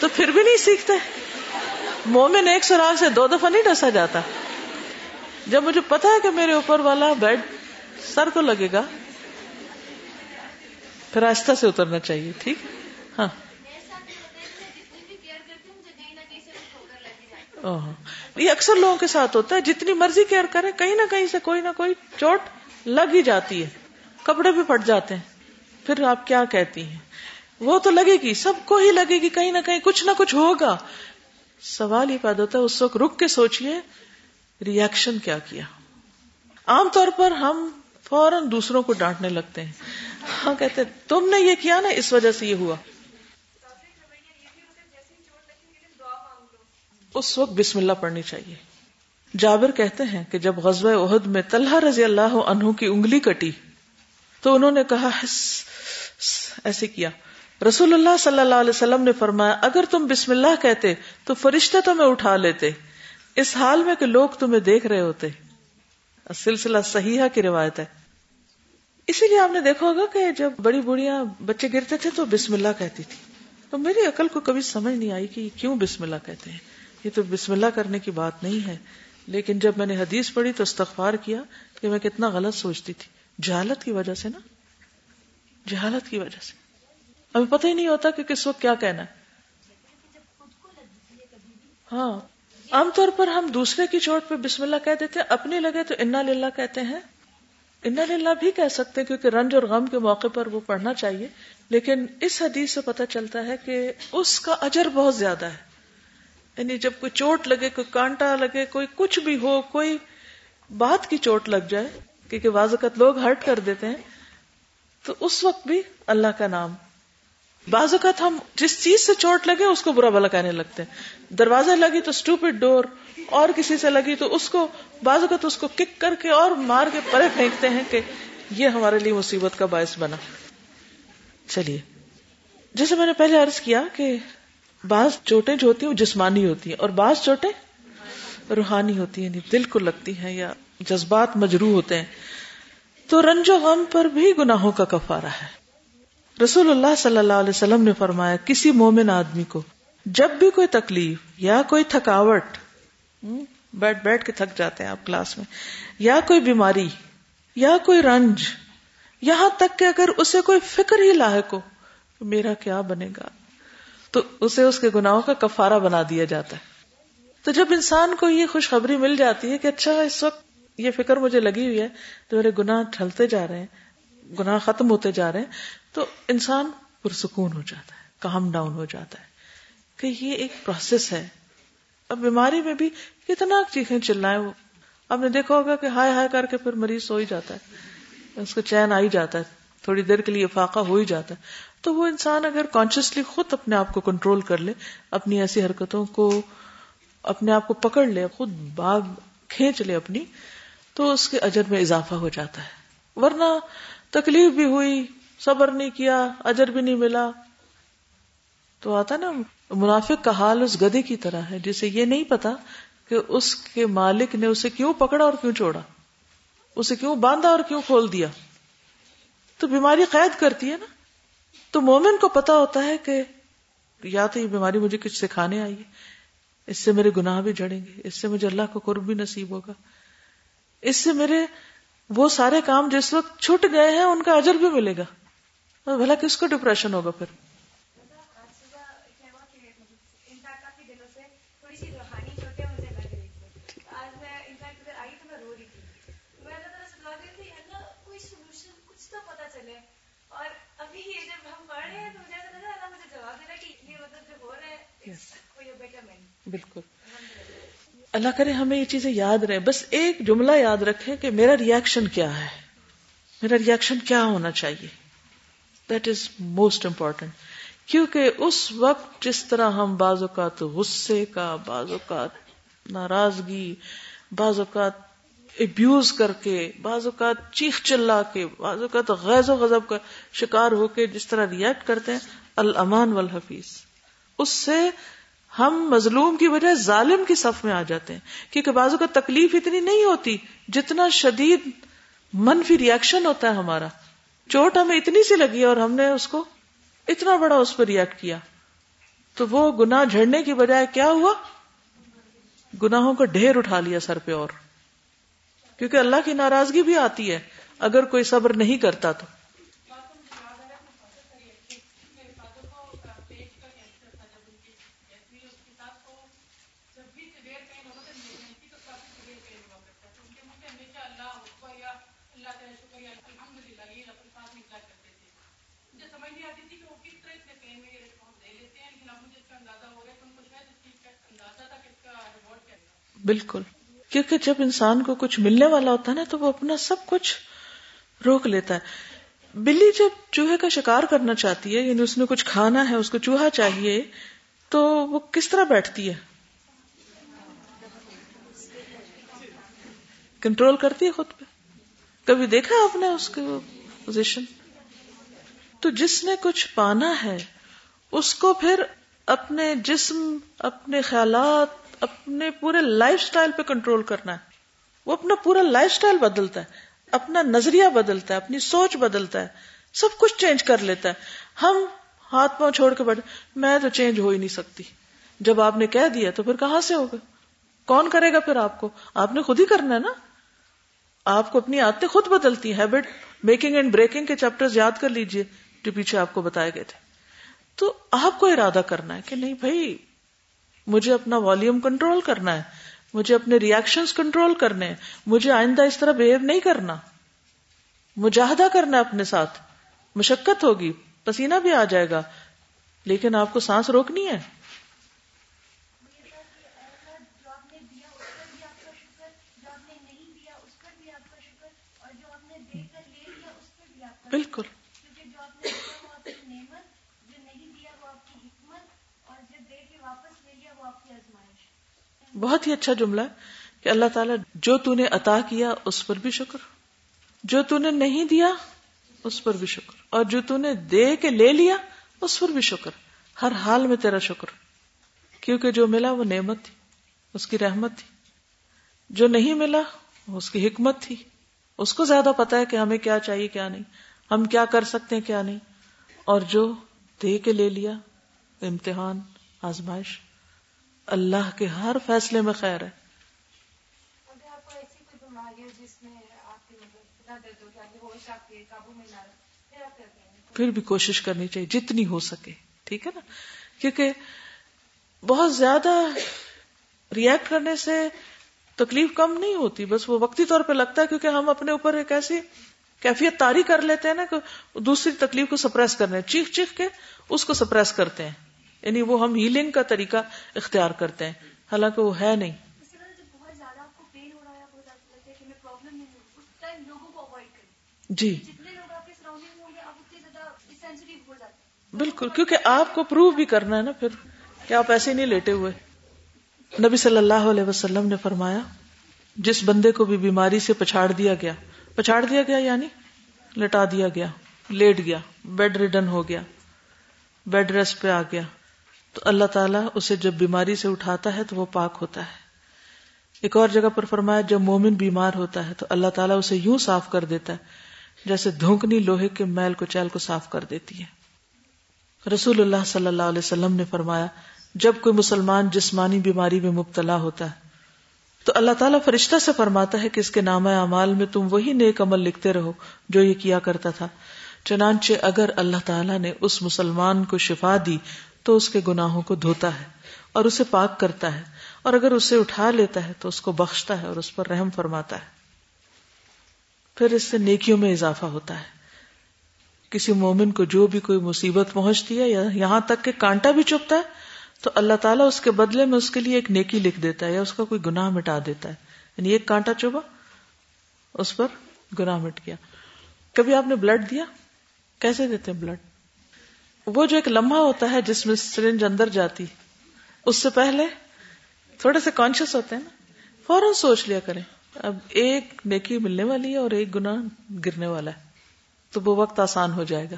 تو پھر بھی نہیں سیکھتے۔ مومن ایک سراغ سے دو دفعہ نہیں ڈسا جاتا۔ جب مجھے پتا ہے کہ میرے اوپر والا بیڈ سر کو لگے گا پھر آہستہ سے اترنا چاہیے، ٹھیک؟ ہاں۔ یہ اکثر لوگوں کے ساتھ ہوتا ہے، جتنی مرضی کیئر کرے کہیں نہ کہیں سے کوئی نہ کوئی چوٹ لگ ہی جاتی ہے۔ کپڑے بھی پھٹ جاتے ہیں۔ پھر آپ کیا کہتی ہیں؟ وہ تو لگے گی، سب کو ہی لگے گی، کہیں نہ کہیں کچھ نہ کچھ ہوگا۔ سوال یہ پیدا ہوتا ہے، اس وقت رک کے سوچئے ریئیکشن کیا کیا؟ عام طور پر ہم فوراً دوسروں کو ڈانٹنے لگتے ہیں۔ ہاں کہتے تم نے یہ کیا نا، اس وجہ سے یہ ہوا۔ اس وقت بسم اللہ پڑھنی چاہیے۔ جابر کہتے ہیں کہ جب غزوہ عہد میں طلحہ رضی اللہ عنہ کی انگلی کٹی، تو انہوں نے کہا ایسے کیا۔ رسول اللہ صلی اللہ علیہ وسلم نے فرمایا، اگر تم بسم اللہ کہتے، تو فرشتے تمہیں اٹھا لیتے۔ اس حال میں کہ لوگ تمہیں دیکھ رہے ہوتے۔ سلسلہ صحیحہ کی روایت ہے۔ اسی لیے آپ نے دیکھا ہوگا کہ جب بڑی بڑیاں بچے گرتے تھے تو بسم اللہ کہتی تھی۔ تو میری عقل کو کبھی سمجھ نہیں آئی کہ کیوں بسم اللہ کہتے ہیں۔ یہ تو بسم اللہ کرنے کی بات نہیں ہے۔ لیکن جب میں نے حدیث پڑھی تو استغفار کیا کہ میں کتنا غلط سوچتی تھی۔ جہالت کی وجہ سے نا۔ جہالت کی وجہ سے۔ ابھی پتہ ہی نہیں ہوتا کہ کس وقت کیا کہنا ہے۔ ہاں۔ عام طور پر ہم دوسرے کی چوٹ پہ بسم اللہ کہہ دیتے ہیں، اپنی لگے تو انا للہ کہتے ہیں۔ انا للہ بھی کہہ سکتے ہیں کیونکہ رنج اور غم کے موقع پر وہ پڑھنا چاہیے، لیکن اس حدیث سے پتہ چلتا ہے کہ اس کا اجر بہت زیادہ ہے۔ یعنی جب کوئی چوٹ لگے، کوئی کانٹا لگے، کوئی کچھ بھی ہو، کوئی بات کی چوٹ لگ جائے، کیونکہ بازوقت لوگ ہرٹ کر دیتے ہیں، تو اس وقت بھی اللہ کا نام۔ بعض اوقات ہم جس چیز سے چوٹ لگے، اس کو برا بلا کہنے لگتے ہیں۔ دروازہ لگی تو اسٹوپڈ ڈور اور کسی سے لگی تو اس کو بعض اوقات اس کو کک کر کے اور مار کے پرے پھینکتے ہیں کہ یہ ہمارے لیے مصیبت کا باعث بنا۔ چلیے۔ جیسے میں نے پہلے عرض کیا کہ بعض چوٹیں جو ہوتی ہیں وہ جسمانی ہوتی ہیں اور بعض چوٹیں روحانی ہوتی ہیں یعنی دل کو لگتی ہیں یا جذبات مجروح ہوتے ہیں۔ تو رنج و غم پر بھی گناہوں کا کفارہ ہے۔ رسول اللہ صلی اللہ علیہ وسلم نے فرمایا، کسی مومن آدمی کو جب بھی کوئی تکلیف یا کوئی تھکاوٹ بیٹھ بیٹھ کے تھک جاتے ہیں آپ کلاس میں۔ یا کوئی بیماری، یا کوئی رنج، یہاں تک کہ اگر اسے کوئی فکر ہی لاحق ہو میرا کیا بنے گا، تو اسے اس کے گناہوں کا کفارہ بنا دیا جاتا ہے۔ تو جب انسان کو یہ خوشخبری مل جاتی ہے کہ اچھا اس وقت یہ فکر مجھے لگی ہوئی ہے تو میرے گناہ ٹھلتے جا رہے ہیں، گناہ ختم ہوتے جا رہے ہیں، تو انسان پرسکون ہو جاتا ہے، کام ڈاؤن ہو جاتا ہے۔ کہ یہ ایک پروسیس ہے۔ اب بیماری میں بھی کتنا چیخیں چلنا وہ۔ آپ نے دیکھا ہوگا کہ ہائے ہائے کر کے پھر مریض سو ہی جاتا ہے۔ اس کو چین آ ہی جاتا ہے۔ تھوڑی دیر کے لیے فاقہ ہو ہی جاتا ہے۔ تو وہ انسان اگر کانشیسلی خود اپنے آپ کو کنٹرول کر لے، اپنی ایسی حرکتوں کو اپنے آپ کو پکڑ لے، خود باغ کھینچ لے اپنی، تو اس کے اجر میں اضافہ ہو جاتا ہے۔ ورنہ تکلیف بھی ہوئی، صبر نہیں کیا، اجر بھی نہیں ملا۔ تو آتا نا منافق کا حال اس گدے کی طرح ہے، جسے یہ نہیں پتا کہ اس کے مالک نے اسے کیوں پکڑا اور کیوں چھوڑا۔ اسے کیوں باندھا اور کیوں کھول دیا۔ تو بیماری قید کرتی ہے نا۔ تو مومن کو پتا ہوتا ہے کہ یا تو یہ بیماری مجھے کچھ سکھانے آئی ہے۔ اس سے میرے گناہ بھی جڑیں گے۔ اس سے مجھے اللہ کو قرب بھی نصیب ہوگا۔ اس سے میرے وہ سارے کام جس وقت چھٹ گئے ہیں، ان کا اجر بھی ملے گا۔ بھلا کس کو ڈپریشن ہوگا پھر؟ بالکل۔ اللہ کرے ہمیں یہ چیزیں یاد رہے۔ بس ایک جملہ یاد رکھے کہ میرا ریئیکشن کیا ہے۔ میرا ریئیکشن کیا ہونا چاہیے۔ دیٹ از موسٹ امپورٹینٹ کیونکہ اس وقت جس طرح ہم بعض اوقات غصے کا بعض اوقات ناراضگی بعض اوقات ابیوز کر کے بعض اوقات چیخ چلا کے بعض اوقات غیظ و غضب کا شکار ہو کے جس طرح ریئیکٹ کرتے ہیں الامان والحفیظ۔ اس سے ہم مظلوم کی وجہ ظالم کی صف میں آ جاتے ہیں۔ کیونکہ بعضوں کا تکلیف اتنی نہیں ہوتی جتنا شدید منفی ریئیکشن ہوتا ہے ہمارا۔ چوٹ ہمیں اتنی سی لگی اور ہم نے اس کو اتنا بڑا اس پر ریئیکٹ کیا۔ تو وہ گنا جھڑنے کی بجائے کیا ہوا؟ گناہوں کا ڈھیر اٹھا لیا سر پہ اور۔ کیونکہ اللہ کی ناراضگی بھی آتی ہے۔ اگر کوئی صبر نہیں کرتا تو۔ بالکل۔ کیونکہ جب انسان کو کچھ ملنے والا ہوتا ہے نا، تو وہ اپنا سب کچھ روک لیتا ہے۔ بلی جب چوہے کا شکار کرنا چاہتی ہے یعنی اس نے کچھ کھانا ہے، اس کو چوہا چاہیے، تو وہ کس طرح بیٹھتی ہے؟ کنٹرول کرتی ہے خود پہ۔ کبھی دیکھا آپ نے اس کی پوزیشن تو جس نے کچھ پانا ہے، اس کو پھر اپنے جسم، اپنے خیالات اپنے پورے لائف سٹائل پہ کنٹرول کرنا ہے۔ وہ اپنا پورا لائف سٹائل بدلتا ہے۔ اپنا نظریہ بدلتا ہے، اپنی سوچ بدلتا ہے۔ سب کچھ چینج کر لیتا ہے۔ ہم ہاتھ پاؤں چھوڑ کے بیٹھے، میں تو چینج ہو ہی نہیں سکتی۔ جب آپ نے کہہ دیا تو پھر کہاں سے ہوگا؟ کون کرے گا پھر آپ کو؟ آپ نے خود ہی کرنا ہے نا۔ آپ کو اپنی عادتیں خود بدلتی ہیبٹ میکنگ اینڈ بریکنگ کے چیپٹر یاد کر لیجیے جو پیچھے آپ کو بتائے گئے تھے۔ تو آپ کو ارادہ کرنا ہے کہ نہیں بھائی مجھے اپنا والیوم کنٹرول کرنا ہے، مجھے اپنے ریئیکشن کنٹرول کرنے ہیں، مجھے آئندہ اس طرح بہیو نہیں کرنا۔ مجاہدہ کرنا ہے اپنے ساتھ۔ مشقت ہوگی، پسینہ بھی آ جائے گا، لیکن آپ کو سانس روکنی ہے۔ بالکل۔ بہت ہی اچھا جملہ ہے کہ اللہ تعالیٰ جو تو نے عطا کیا اس پر بھی شکر، جو تو نے نہیں دیا اس پر بھی شکر، اور جو تو نے دے کے لے لیا اس پر بھی شکر۔ ہر حال میں تیرا شکر۔ کیونکہ جو ملا وہ نعمت تھی، اس کی رحمت تھی۔ جو نہیں ملا اس کی حکمت تھی۔ اس کو زیادہ پتا ہے کہ ہمیں کیا چاہیے، کیا نہیں۔ ہم کیا کر سکتے ہیں، کیا نہیں۔ اور جو دے کے لے لیا، امتحان، آزمائش۔ اللہ کے ہر فیصلے میں خیر ہے۔ پھر بھی کوشش کرنی چاہیے جتنی ہو سکے ٹھیک ہے نا؟ کیونکہ بہت زیادہ ریئیکٹ کرنے سے تکلیف کم نہیں ہوتی بس وہ وقتی طور پہ لگتا ہے کیونکہ ہم اپنے اوپر ایک ایسی کیفیت تاری کر لیتے ہیں نا کہ دوسری تکلیف کو سپریس کرنے چیخ چیخ کے اس کو سپریس کرتے ہیں۔ یعنی وہ ہم ہیلنگ کا طریقہ اختیار کرتے ہیں۔ حالانکہ وہ ہے نہیں۔ جی۔ بالکل، کیونکہ آپ کو پروو بھی کرنا ہے نا پھر کہ آپ ایسے نہیں لیٹے ہوئے۔ نبی صلی اللہ علیہ وسلم نے فرمایا، جس بندے کو بھی بیماری سے پچھاڑ دیا گیا، پچھاڑ دیا گیا یعنی؟ لٹا دیا گیا، لیٹ گیا بیڈ ریڈن ہو گیا بیڈ ریسٹ پہ آ گیا۔ تو اللہ تعالیٰ اسے جب بیماری سے اٹھاتا ہے تو وہ پاک ہوتا ہے۔ ایک اور جگہ پر فرمایا، جب مومن بیمار ہوتا ہے تو اللہ تعالیٰ اسے یوں صاف کر دیتا ہے جیسے دھونکنی لوہے کے میل کو چیل کو صاف کر دیتی ہے۔ رسول اللہ صلی اللہ علیہ وسلم نے فرمایا، جب کوئی مسلمان جسمانی بیماری میں مبتلا ہوتا ہے تو اللہ تعالیٰ فرشتہ سے فرماتا ہے کہ اس کے نام اعمال میں تم وہی نیک عمل لکھتے رہو جو یہ کیا کرتا تھا۔ چنانچہ اگر اللہ تعالیٰ نے اس مسلمان کو شفا دی تو اس کے گناہوں کو دھوتا ہے اور اسے پاک کرتا ہے اور اگر اسے اٹھا لیتا ہے تو اس کو بخشتا ہے اور اس پر رحم فرماتا ہے۔ پھر اس سے نیکیوں میں اضافہ ہوتا ہے۔ کسی مومن کو جو بھی کوئی مصیبت پہنچتی ہے یا یہاں تک کہ کانٹا بھی چپتا ہے تو اللہ تعالیٰ اس کے بدلے میں اس کے لیے ایک نیکی لکھ دیتا ہے یا اس کا کوئی گناہ مٹا دیتا ہے۔ یعنی ایک کانٹا چوبا اس پر گناہ مٹ گیا۔ کبھی آپ نے بلڈ دیا؟ کیسے دیتے ہیں بلڈ؟ وہ جو ایک لمحہ ہوتا ہے جس میں سرنج اندر جاتی اس سے پہلے تھوڑے سے کانشیس ہوتے ہیں نا فوراً سوچ لیا کریں۔ اب ایک نیکی ملنے والی ہے اور ایک گنا گرنے والا ہے تو وہ وقت آسان ہو جائے گا۔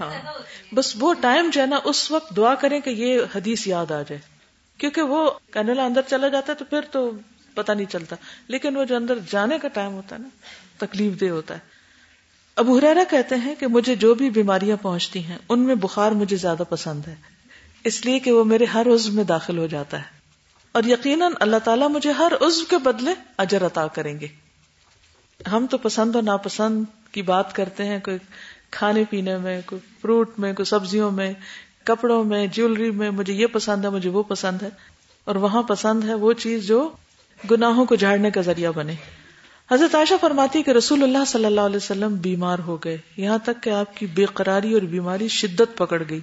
ہاں بس وہ ٹائم جو ہے نا اس وقت دعا کریں کہ یہ حدیث یاد آ جائے۔ کیونکہ وہ کینولا اندر چلا جاتا ہے تو پھر تو پتا نہیں چلتا۔ لیکن وہ جو اندر جانے کا ٹائم ہوتا ہے نا، تکلیف دہ ہوتا ہے۔ اب ہریرا کہتے ہیں کہ مجھے جو بھی بیماریاں پہنچتی ہیں، ان میں بخار مجھے زیادہ پسند ہے۔ اس لیے کہ وہ میرے ہر عزو میں داخل ہو جاتا ہے۔ اور یقیناً اللہ تعالیٰ مجھے ہر عزو کے بدلے اجر عطا کریں گے۔ ہم تو پسند اور ناپسند کی بات کرتے ہیں، کوئی کھانے پینے میں، کوئی فروٹ میں، کوئی سبزیوں میں کپڑوں میں، جیولری میں مجھے یہ پسند ہے، مجھے وہ پسند ہے۔ اور وہاں پسند ہے وہ چیز جو گناہوں کو جھاڑنے کا ذریعہ بنے۔ حضرت عائشہ فرماتی کہ رسول اللہ صلی اللہ علیہ وسلم بیمار ہو گئے۔ یہاں تک کہ آپ کی بے قراری اور بیماری شدت پکڑ گئی۔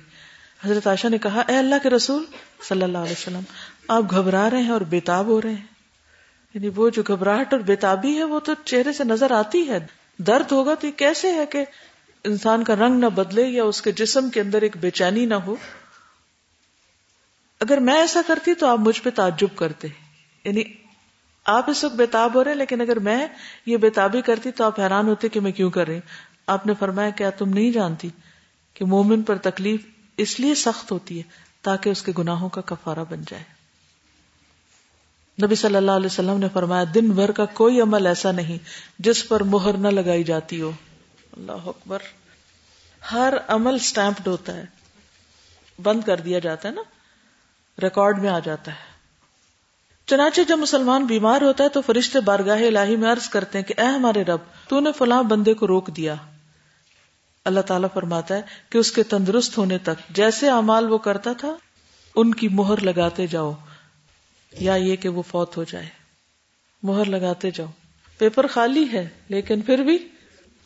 حضرت عائشہ نے کہا، اے اللہ کے رسول صلی اللہ علیہ وسلم، آپ گھبرا رہے ہیں اور بےتاب ہو رہے ہیں۔ یعنی وہ جو گھبراہٹ اور بےتابی ہے، وہ تو چہرے سے نظر آتی ہے۔ درد ہوگا تو یہ کیسے ہے کہ انسان کا رنگ نہ بدلے یا اس کے جسم کے اندر ایک بے چینی نہ ہو، اگر میں ایسا کرتی تو آپ مجھ پہ تعجب کرتے۔ یعنی آپ اس وقت بےتاب ہو رہے ہیں، لیکن اگر میں یہ بےتابی کرتی تو آپ حیران ہوتے کہ میں کیوں کر رہی۔ آپ نے فرمایا کیا تم نہیں جانتی کہ مومن پر تکلیف اس لیے سخت ہوتی ہے تاکہ اس کے گناہوں کا کفارہ بن جائے۔ نبی صلی اللہ علیہ وسلم نے فرمایا، دن بھر کا کوئی عمل ایسا نہیں جس پر مہر نہ لگائی جاتی ہو۔ اللہ اکبر، ہر عمل سٹیمپڈ ہوتا ہے، بند کر دیا جاتا ہے نا ریکارڈ میں آ جاتا ہے۔ چنانچہ جب مسلمان بیمار ہوتا ہے تو فرشتے بارگاہ الہی میں عرض کرتے ہیں کہ اے ہمارے رب، تو نے فلاں بندے کو روک دیا۔ اللہ تعالیٰ فرماتا ہے کہ اس کے تندرست ہونے تک، جیسے امال وہ کرتا تھا، ان کی مہر لگاتے جاؤ۔ یا یہ کہ وہ فوت ہو جائے۔ مہر لگاتے جاؤ۔ پیپر خالی ہے، لیکن پھر بھی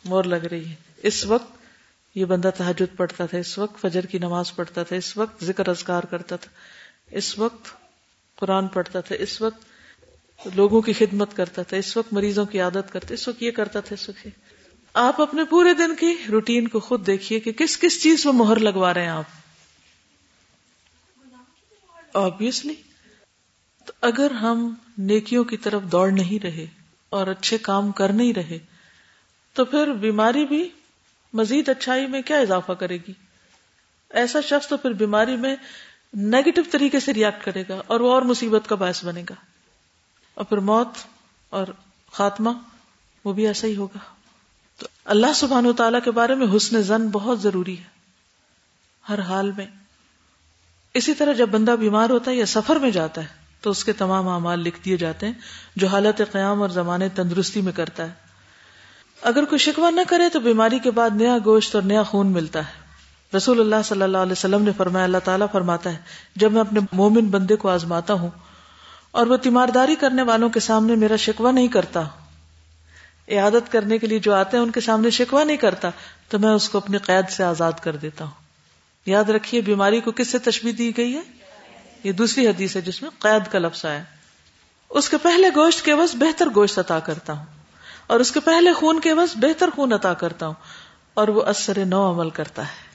مور لگ رہی ہے۔ اس وقت یہ بندہ تحجد پڑھتا تھا، اس وقت فجر کی نماز پڑھتا تھا، اس وقت ذکر ازکار کرتا تھا، اس وقت قرآن پڑھتا تھا، اس وقت لوگوں کی خدمت کرتا تھا، اس وقت مریضوں کی عادت کرتا اس وقت یہ کرتا تھا، اس وقت آپ اپنے پورے دن کی روٹین کو خود دیکھیے کہ کس کس چیز میں مہر لگوا رہے ہیں آپ۔ آبیسلی تو اگر ہم نیکیوں کی طرف دوڑ نہیں رہے اور اچھے کام کر نہیں رہے تو پھر بیماری بھی مزید اچھائی میں کیا اضافہ کرے گی؟ ایسا شخص تو پھر بیماری میں نیگیٹو طریقے سے ریئیکٹ کرے گا اور وہ اور مصیبت کا باعث بنے گا۔ اور پھر موت اور خاتمہ، وہ بھی ایسا ہی ہوگا۔ تو اللہ سبحان و تعالیٰ کے بارے میں حسن زن بہت ضروری ہے۔ ہر حال میں اسی طرح جب بندہ بیمار ہوتا ہے یا سفر میں جاتا ہے، تو اس کے تمام اعمال لکھ دیے جاتے ہیں جو حالت قیام اور زمانے تندرستی میں کرتا ہے۔ اگر کوئی شکوہ نہ کرے تو بیماری کے بعد نیا گوشت اور نیا خون ملتا ہے۔ رسول اللہ صلی اللہ علیہ وسلم نے فرمایا، اللہ تعالیٰ فرماتا ہے، جب میں اپنے مومن بندے کو آزماتا ہوں اور وہ تیمارداری کرنے والوں کے سامنے میرا شکوہ نہیں کرتا عادت کرنے کے لیے جو آتے ہیں ان کے سامنے شکوہ نہیں کرتا، تو میں اس کو اپنی قید سے آزاد کر دیتا ہوں۔ یاد رکھیے، بیماری کو کس سے تشبیح دی گئی ہے؟ یہ دوسری حدیث ہے جس میں قید کا لفظ آیا۔ اس کے پہلے گوشت کے بس بہتر گوشت عطا کرتا ہوں۔ اور اس کے پہلے خون کے بس بہتر خون عطا کرتا ہوں۔ اور وہ اثر نو عمل کرتا ہے۔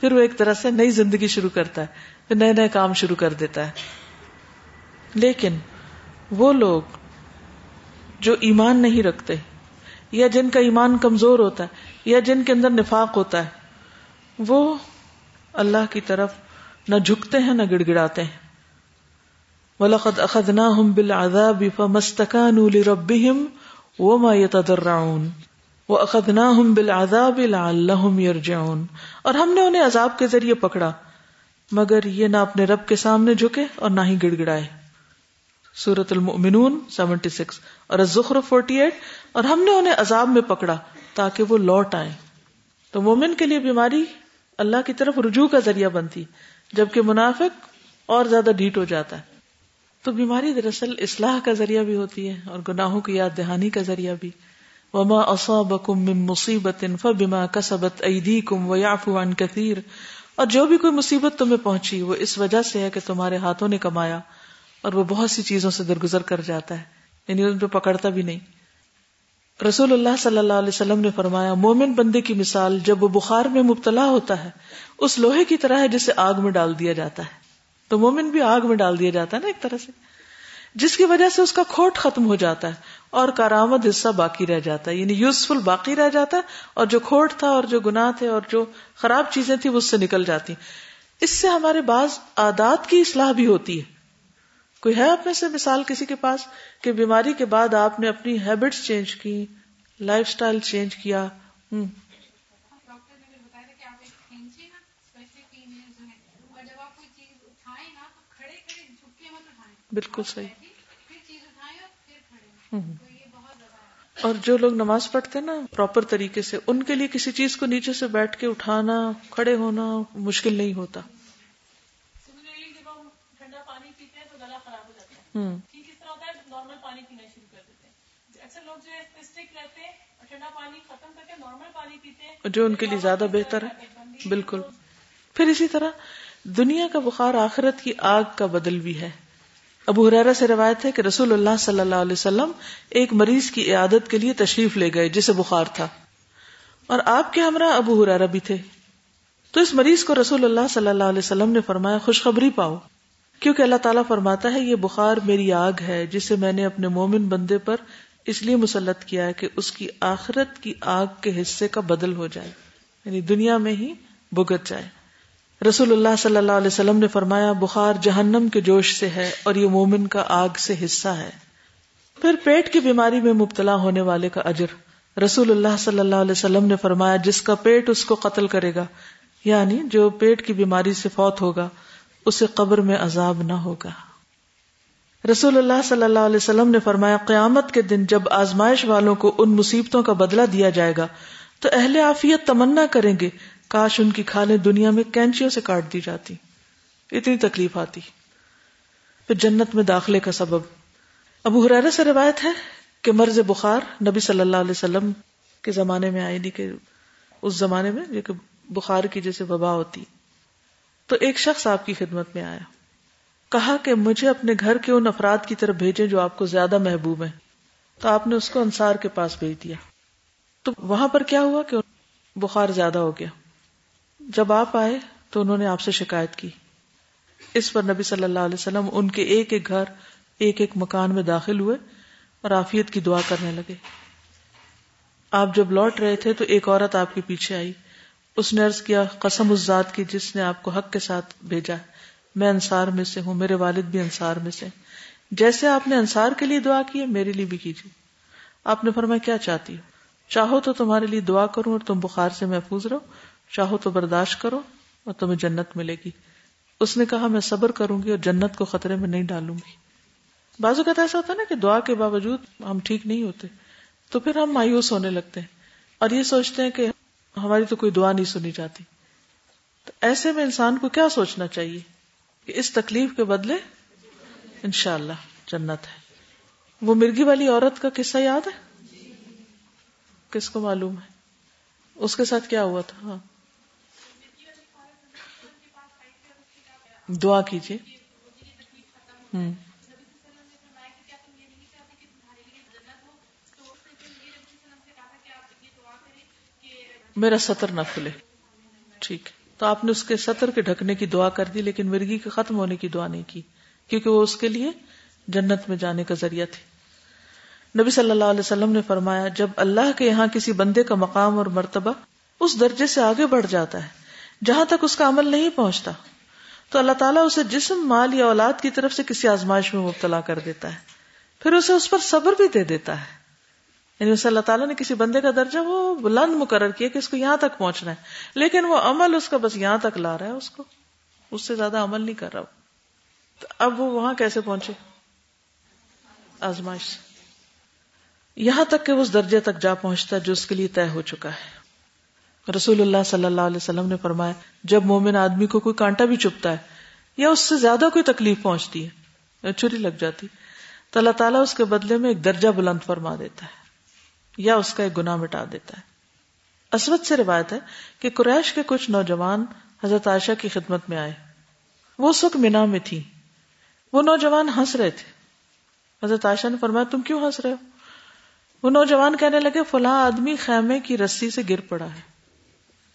پھر وہ ایک طرح سے نئی زندگی شروع کرتا ہے۔ پھر نئے نئے کام شروع کر دیتا ہے۔ لیکن وہ لوگ جو ایمان نہیں رکھتے، یا جن کا ایمان کمزور ہوتا ہے، یا جن کے اندر نفاق ہوتا ہے، وہ اللہ کی طرف نہ جھکتے ہیں، نہ گڑ گڑاتے ہیں۔ وَلَقَدْ أَخَذْنَاهُمْ بِالْعَذَابِ فَمَسْتَكَانُوا لِرَبِّهِمْ وَمَا يَتَضَرَّعُونَ وہ اخدنا ہم بال اور ہم نے انہیں عذاب کے ذریعے پکڑا، مگر یہ نہ اپنے رب کے سامنے جھکے اور نہ ہی گڑ گڑائے سورت المؤمنون 76 اور الزخر 48 اور ہم نے انہیں عذاب میں پکڑا تاکہ وہ لوٹ آئے تو مومن کے لیے بیماری اللہ کی طرف رجوع کا ذریعہ بنتی، جبکہ منافق اور زیادہ ڈھیٹ ہو جاتا ہے۔ تو بیماری دراصل اصلاح کا ذریعہ بھی ہوتی ہے اور گناہوں کی یاد دہانی کا ذریعہ بھی۔ وما اصابکم من مصیبت فبما کسبت ایدیکم ویعفو عن کثیر اور جو بھی کوئی مصیبت تمہیں پہنچی، وہ اس وجہ سے ہے کہ تمہارے ہاتھوں نے کمایا اور وہ بہت سی چیزوں سے درگزر کر جاتا ہے۔ یعنی ان پہ پکڑتا بھی نہیں۔ رسول اللہ صلی اللہ علیہ وسلم نے فرمایا، مومن بندے کی مثال جب وہ بخار میں مبتلا ہوتا ہے، اس لوہے کی طرح ہے جسے آگ میں ڈال دیا جاتا ہے۔ تو مومن بھی آگ میں ڈال دیا جاتا ہے نا ایک طرح سے۔ جس کی وجہ سے اس کا کھوٹ ختم ہو جاتا ہے اور کارآمد حصہ باقی رہ جاتا ہے یعنی یوزفل باقی رہ جاتا ہے اور جو کھوٹ تھا اور جو گناہ تھے اور جو خراب چیزیں تھیں وہ اس سے نکل جاتی۔ اس سے ہمارے بعض عادات کی اصلاح بھی ہوتی ہے۔ کوئی ہے اپنے سے مثال کسی کے پاس کہ بیماری کے بعد آپ نے اپنی ہیبٹس چینج کی لائف سٹائل چینج کیا؟ ہوں بالکل صحیح۔ اور جو لوگ نماز پڑھتے ہیں نا پراپر طریقے سے ان کے لیے کسی چیز کو نیچے سے بیٹھ کے اٹھانا کھڑے ہونا مشکل نہیں ہوتا۔ جو ان کے لیے زیادہ بہتر ہے۔ بالکل۔ پھر اسی طرح دنیا کا بخار آخرت کی آگ کا بدل بھی ہے۔ ابو حرارا سے روایت ہے کہ رسول اللہ صلی اللہ علیہ وسلم ایک مریض کی عیادت کے لیے تشریف لے گئے، جسے بخار تھا۔ اور آپ کے ہمراہ ابو حرارا بھی تھے۔ تو اس مریض کو رسول اللہ صلی اللہ علیہ وسلم نے فرمایا، خوشخبری پاؤ۔ کیونکہ اللہ تعالیٰ فرماتا ہے، یہ بخار میری آگ ہے، جسے میں نے اپنے مومن بندے پر اس لیے مسلط کیا ہے کہ اس کی آخرت کی آگ کے حصے کا بدل ہو جائے۔ یعنی دنیا میں ہی بگت جائے۔ رسول اللہ صلی اللہ علیہ وسلم نے فرمایا، بخار جہنم کے جوش سے ہے اور یہ مومن کا آگ سے حصہ ہے۔ پھر پیٹ کی بیماری میں مبتلا ہونے والے کا اجر۔ رسول اللہ صلی اللہ علیہ وسلم نے فرمایا، جس کا پیٹ اس کو قتل کرے گا یعنی جو پیٹ کی بیماری سے فوت ہوگا، اسے قبر میں عذاب نہ ہوگا۔ رسول اللہ صلی اللہ علیہ وسلم نے فرمایا، قیامت کے دن جب آزمائش والوں کو ان مصیبتوں کا بدلہ دیا جائے گا، تو اہل عافیت تمنا کریں گے کاش ان کی کھالیں دنیا میں کینچیوں سے کاٹ دی جاتی۔ اتنی تکلیف آتی۔ پھر جنت میں داخلے کا سبب۔ ابو حرار سے روایت ہے کہ مرض بخار نبی صلی اللہ علیہ وسلم کے زمانے میں آئی یعنی نہیں کہ اس زمانے میں جو کہ بخار کی جیسے وبا ہوتی۔ تو ایک شخص آپ کی خدمت میں آیا۔ کہا کہ مجھے اپنے گھر کے ان افراد کی طرف بھیجے جو آپ کو زیادہ محبوب ہیں۔ تو آپ نے اس کو انصار کے پاس بھیج دیا۔ تو وہاں پر کیا ہوا کہ بخار زیادہ ہو گیا۔ جب آپ آئے تو انہوں نے آپ سے شکایت کی۔ اس پر نبی صلی اللہ علیہ وسلم ان کے ایک ایک گھر، ایک ایک مکان میں داخل ہوئے اور آفیت کی دعا کرنے لگے۔ آپ جب لوٹ رہے تھے تو ایک عورت آپ کے پیچھے آئی۔ اس نے ارض کیا، قسم اس ذات کی جس نے آپ کو حق کے ساتھ بھیجا۔ میں انصار میں سے ہوں، میرے والد بھی انصار میں سے۔ جیسے آپ نے انصار کے لیے دعا کی ہے، میرے لیے بھی کیجیے۔ آپ نے فرمایا، کیا چاہتی ہو؟ چاہو تو تمہارے لیے دعا کروں اور تم بخار سے محفوظ رہو۔ چاہو تو برداشت کرو اور تمہیں جنت ملے گی۔ اس نے کہا، میں صبر کروں گی اور جنت کو خطرے میں نہیں ڈالوں گی۔ بازو کا ایسا ہوتا ہے نا کہ دعا کے باوجود ہم ٹھیک نہیں ہوتے، تو پھر ہم مایوس ہونے لگتے ہیں۔ اور یہ سوچتے ہیں کہ ہماری تو کوئی دعا نہیں سنی جاتی۔ تو ایسے میں انسان کو کیا سوچنا چاہیے؟ کہ اس تکلیف کے بدلے انشاءاللہ جنت ہے۔ وہ مرگی والی عورت کا قصہ یاد ہے؟ کس کو معلوم ہے؟ اس کے ساتھ کیا ہوا تھا؟ ہاں۔ دعا کیجیے میرا سطر نہ کھلے۔ ٹھیک۔ تو آپ نے اس کے سطر کے ڈھکنے کی دعا کر دی، لیکن مرغی کے ختم ہونے کی دعا نہیں کی، کیونکہ وہ اس کے لیے جنت میں جانے کا ذریعہ تھی نبی صلی اللہ علیہ وسلم نے فرمایا، جب اللہ کے یہاں کسی بندے کا مقام اور مرتبہ اس درجے سے آگے بڑھ جاتا ہے، جہاں تک اس کا عمل نہیں پہنچتا تو اللہ تعالیٰ اسے جسم، مال یا اولاد کی طرف سے کسی آزمائش میں مبتلا کر دیتا ہے۔ پھر اسے اس پر صبر بھی دے دیتا ہے۔ یعنی اسے اللہ تعالیٰ نے کسی بندے کا درجہ وہ بلند مقرر کیا کہ اس کو یہاں تک پہنچنا ہے۔ لیکن وہ عمل اس کا بس یہاں تک لا رہا ہے، اس کو اس سے زیادہ عمل نہیں کر رہا۔ تو اب وہ وہاں کیسے پہنچے؟ آزمائش یہاں تک کہ اس درجے تک جا پہنچتا ہے جو اس کے لیے طے ہو چکا ہے۔ رسول اللہ صلی اللہ علیہ وسلم نے فرمایا، جب مومن آدمی کو کوئی کانٹا بھی چپتا ہے، یا اس سے زیادہ کوئی تکلیف پہنچتی ہے چھری لگ جاتی، تو اللہ تعالیٰ اس کے بدلے میں ایک درجہ بلند فرما دیتا ہے، یا اس کا ایک گناہ مٹا دیتا ہے۔ اسود سے روایت ہے کہ قریش کے کچھ نوجوان حضرت عائشہ کی خدمت میں آئے۔ وہ سکھ مینا میں تھی وہ نوجوان ہنس رہے تھے۔ حضرت عائشہ نے فرمایا، تم کیوں ہنس رہے ہو؟ وہ نوجوان کہنے لگے، فلاں آدمی خیمے کی رسی سے گر پڑا ہے۔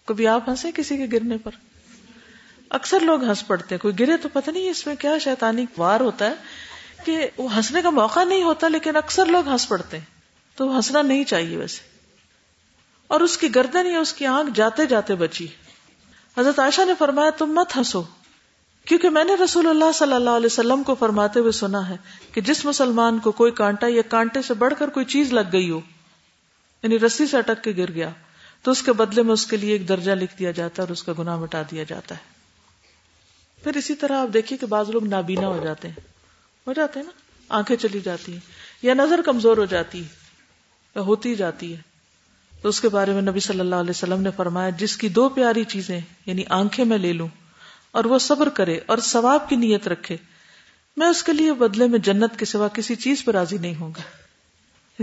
کبھی آپ ہنسے کسی کے گرنے پر؟ اکثر لوگ ہنس پڑتے ہیں، کوئی گرے تو پتہ نہیں اس میں کیا شیطانی وار ہوتا ہے کہ وہ ہنسنے کا موقع نہیں ہوتا، لیکن اکثر لوگ ہنس پڑتے ہیں، تو ہنسنا نہیں چاہیے ویسے۔ اور اس کی گردن یا اس کی آنکھ جاتے جاتے بچی۔ حضرت عائشہ نے فرمایا، تم مت ہنسو، کیونکہ میں نے رسول اللہ صلی اللہ علیہ وسلم کو فرماتے ہوئے سنا ہے کہ جس مسلمان کو کوئی کانٹا یا کانٹے سے بڑھ کر کوئی چیز لگ گئی ہو یعنی رسی سے اٹک کے گر گیا تو اس کے بدلے میں اس کے لیے ایک درجہ لکھ دیا جاتا ہے اور اس کا گناہ مٹا دیا جاتا ہے۔ پھر اسی طرح آپ دیکھیے کہ بعض لوگ نابینا ہو جاتے ہیں۔ ہو جاتے ہیں نا؟ آنکھیں چلی جاتی ہیں۔ یا نظر کمزور ہو جاتی ہے یا ہوتی جاتی ہے تو اس کے بارے میں نبی صلی اللہ علیہ وسلم نے فرمایا، جس کی دو پیاری چیزیں یعنی آنکھیں میں لے لوں اور وہ صبر کرے اور ثواب کی نیت رکھے، میں اس کے لیے بدلے میں جنت کے سوا کسی چیز پر راضی نہیں ہوں گا۔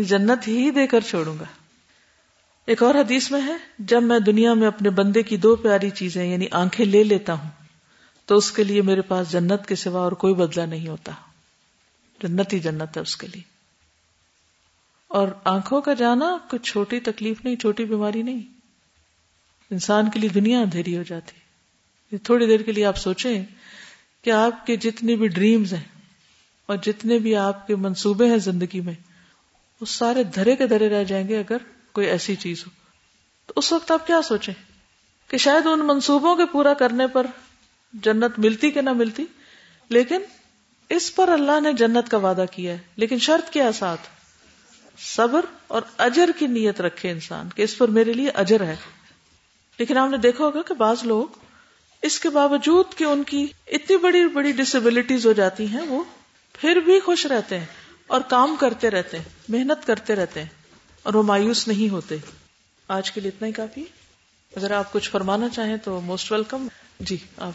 جنت ہی دے کر چھوڑوں گا۔ ایک اور حدیث میں ہے، جب میں دنیا میں اپنے بندے کی دو پیاری چیزیں یعنی آنکھیں لے لیتا ہوں، تو اس کے لیے میرے پاس جنت کے سوا اور کوئی بدلہ نہیں ہوتا۔ جنت ہی جنت ہے اس کے لیے۔ اور آنکھوں کا جانا کوئی چھوٹی تکلیف نہیں، چھوٹی بیماری نہیں۔ انسان کے لیے دنیا اندھیری ہو جاتی۔ تھوڑی دیر کے لیے آپ سوچیں کہ آپ کے جتنے بھی ڈریمز ہیں اور جتنے بھی آپ کے منصوبے ہیں زندگی میں، وہ سارے دھرے کے دھرے رہ جائیں گے اگر کوئی ایسی چیز ہو۔ تو اس وقت آپ کیا سوچیں کہ شاید ان منصوبوں کے پورا کرنے پر جنت ملتی کہ نہ ملتی۔ لیکن اس پر اللہ نے جنت کا وعدہ کیا ہے۔ لیکن شرط کیا ساتھ؟ صبر اور اجر کی نیت رکھے انسان کہ اس پر میرے لیے اجر ہے۔ لیکن آپ نے دیکھا ہوگا کہ بعض لوگ اس کے باوجود کہ ان کی اتنی بڑی بڑی ڈسبلٹیز ہو جاتی ہیں، وہ پھر بھی خوش رہتے ہیں اور کام کرتے رہتے ہیں، محنت کرتے رہتے ہیں۔ اور وہ مایوس نہیں ہوتے۔ آج کے لیے اتنا ہی کافی۔ اگر آپ کچھ فرمانا چاہیں تو موسٹ ویلکم جی آپ۔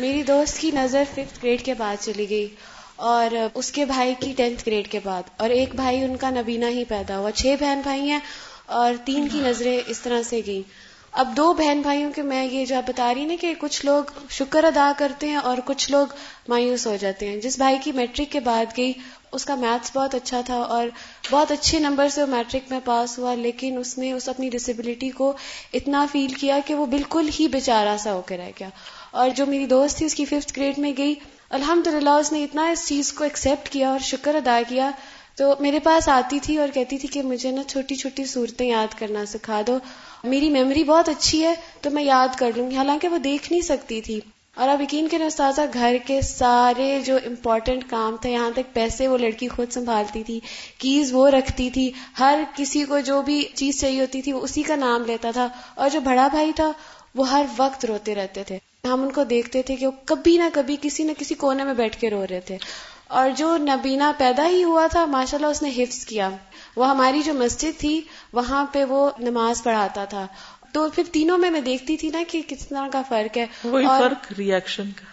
میری دوست کی نظر ففتھ گریڈ کے بعد چلی گئی اور اس کے بھائی کی ٹینتھ گریڈ کے بعد۔ اور ایک بھائی ان کا نبینا ہی پیدا ہوا۔ چھ بہن بھائی ہیں اور تین کی نظریں اس طرح سے گئیں۔ اب دو بہن بھائیوں کے میں یہ جو بتا رہی نا کہ کچھ لوگ شکر ادا کرتے ہیں اور کچھ لوگ مایوس ہو جاتے ہیں۔ جس بھائی کی میٹرک کے بعد گئی اس کا میتھس بہت اچھا تھا اور بہت اچھے نمبر سے وہ میٹرک میں پاس ہوا، لیکن اس نے اس اپنی ڈسیبلٹی کو اتنا فیل کیا کہ وہ بالکل ہی بےچارا سا ہو کے رہ گیا۔ اور جو میری دوست تھی، اس کی ففتھ گریڈ میں گئی۔ الحمد للہ اس نے اتنا اس چیز کو ایکسپٹ کیا اور شکر ادا کیا۔ تو میرے پاس آتی تھی اور کہتی تھی کہ مجھے نا چھوٹی چھوٹی صورتیں یاد کرنا سکھا دو۔ میری میموری بہت اچھی ہے، تو میں یاد کر لوں گی۔ حالانکہ وہ دیکھ نہیں سکتی تھی۔ اور اب یقین کریں استاذہ گھر کے سارے جو امپورٹنٹ کام تھے، یہاں تک پیسے وہ لڑکی خود سنبھالتی تھی کیز وہ رکھتی تھی، ہر کسی کو جو بھی چیز چاہیے ہوتی تھی وہ اسی کا نام لیتا تھا اور جو بڑا بھائی تھا وہ ہر وقت روتے رہتے تھے۔ ہم ان کو دیکھتے تھے کہ وہ کبھی نہ کبھی کسی نہ کسی کونے میں بیٹھ کے رو رہے تھے۔ اور جو نبینا پیدا ہی ہوا تھا ماشاء اللہ اس نے حفظ کیا۔ وہ ہماری جو مسجد تھی، وہاں پہ وہ نماز پڑھاتا تھا۔ تو پھر تینوں میں میں دیکھتی تھی نا کہ طرح کا فرق ہے۔ وہی فرق ریئیکشن کا۔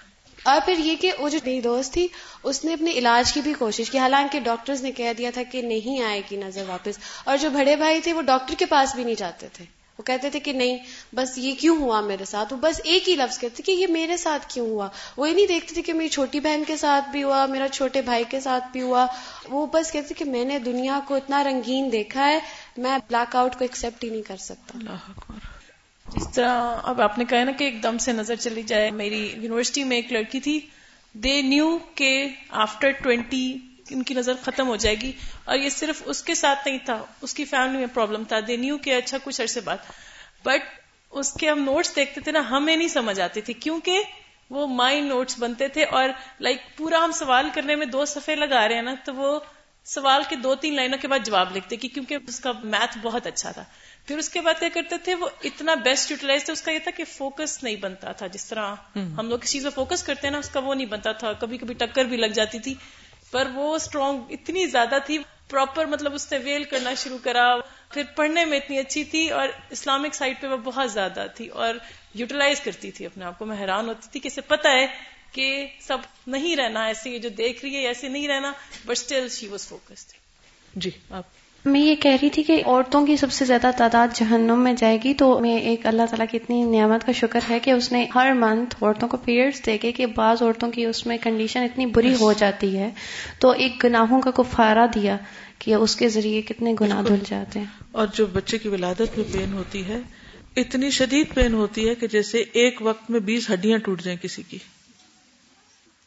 اور پھر یہ کہ وہ جو میری دوست تھی اس نے اپنے علاج کی بھی کوشش کی۔ حالانکہ ڈاکٹرز نے کہہ دیا تھا کہ نہیں آئے گی نظر واپس۔ اور جو بڑے بھائی تھے وہ ڈاکٹر کے پاس بھی نہیں جاتے تھے۔ وہ کہتے تھے کہ نہیں بس یہ کیوں ہوا میرے ساتھ؟ وہ بس ایک ہی لفظ کہتے کہ یہ میرے ساتھ کیوں ہوا؟ وہ یہ نہیں دیکھتے تھے کہ میری چھوٹی بہن کے ساتھ بھی ہوا میرا چھوٹے بھائی کے ساتھ بھی ہوا۔ وہ بس کہتے کہ میں نے دنیا کو اتنا رنگین دیکھا ہے میں بلیک آؤٹ کو ایکسپٹ ہی نہیں کر سکتا۔ جس طرح اب آپ نے کہا نا کہ ایک دم سے نظر چلی جائے، میری یونیورسٹی میں ایک لڑکی تھی دے نیو کہ آفٹر ٹوینٹی ان کی نظر ختم ہو جائے گی، اور یہ صرف اس کے ساتھ نہیں تھا، اس کی فیملی میں پرابلم تھا دے نیو کہ اچھا کچھ عرصے بات بٹ اس کے ہم نوٹس دیکھتے تھے نا، ہمیں نہیں سمجھ آتے تھے کیونکہ وہ مائنڈ نوٹس بنتے تھے اور لائک پورا ہم سوال کرنے میں دو صفحے لگا رہے ہیں نا، تو وہ سوال کے دو تین لائنوں کے بعد جواب لکھتے کہ کیونکہ اس کا میتھ بہت اچھا تھا۔ پھر اس کے بعد کیا کرتے تھے وہ اتنا بیسٹ یوٹیلائز تھا اس کا یہ تھا کہ فوکس نہیں بنتا تھا۔ جس طرح ہم۔ لوگ کسی چیز میں فوکس کرتے ہیں نا اس کا وہ نہیں بنتا تھا۔ کبھی کبھی ٹکر بھی لگ جاتی تھی پر وہ اسٹرانگ اتنی زیادہ تھی۔ پراپر مطلب اس نے ویل کرنا شروع کرا۔ پھر پڑھنے میں اتنی اچھی تھی اور اسلامک سائڈ پہ وہ بہت زیادہ تھی اور یوٹیلائز کرتی تھی اپنے آپ کو۔ میں حیران ہوتی تھی کہ اسے پتا ہے کہ سب نہیں رہنا ایسے یہ جو دیکھ رہی ہے ایسے نہیں رہنا۔ But still she was focused جی آپ میں یہ کہہ رہی تھی کہ عورتوں کی سب سے زیادہ تعداد جہنم میں جائے گی تو میں ایک اللہ تعالیٰ کی اتنی نعمت کا شکر ہے کہ اس نے ہر منتھ عورتوں کو پیریڈس دے کے کہ بعض عورتوں کی اس میں کنڈیشن اتنی بری ہو جاتی ہے۔ تو ایک گناہوں کا کفارہ دیا کہ اس کے ذریعے کتنے گناہ دھل جاتے ہیں۔ اور جو بچے کی ولادت میں پین ہوتی ہے اتنی شدید پین ہوتی ہے کہ جیسے ایک وقت میں بیس ہڈیاں ٹوٹ جائیں کسی کی۔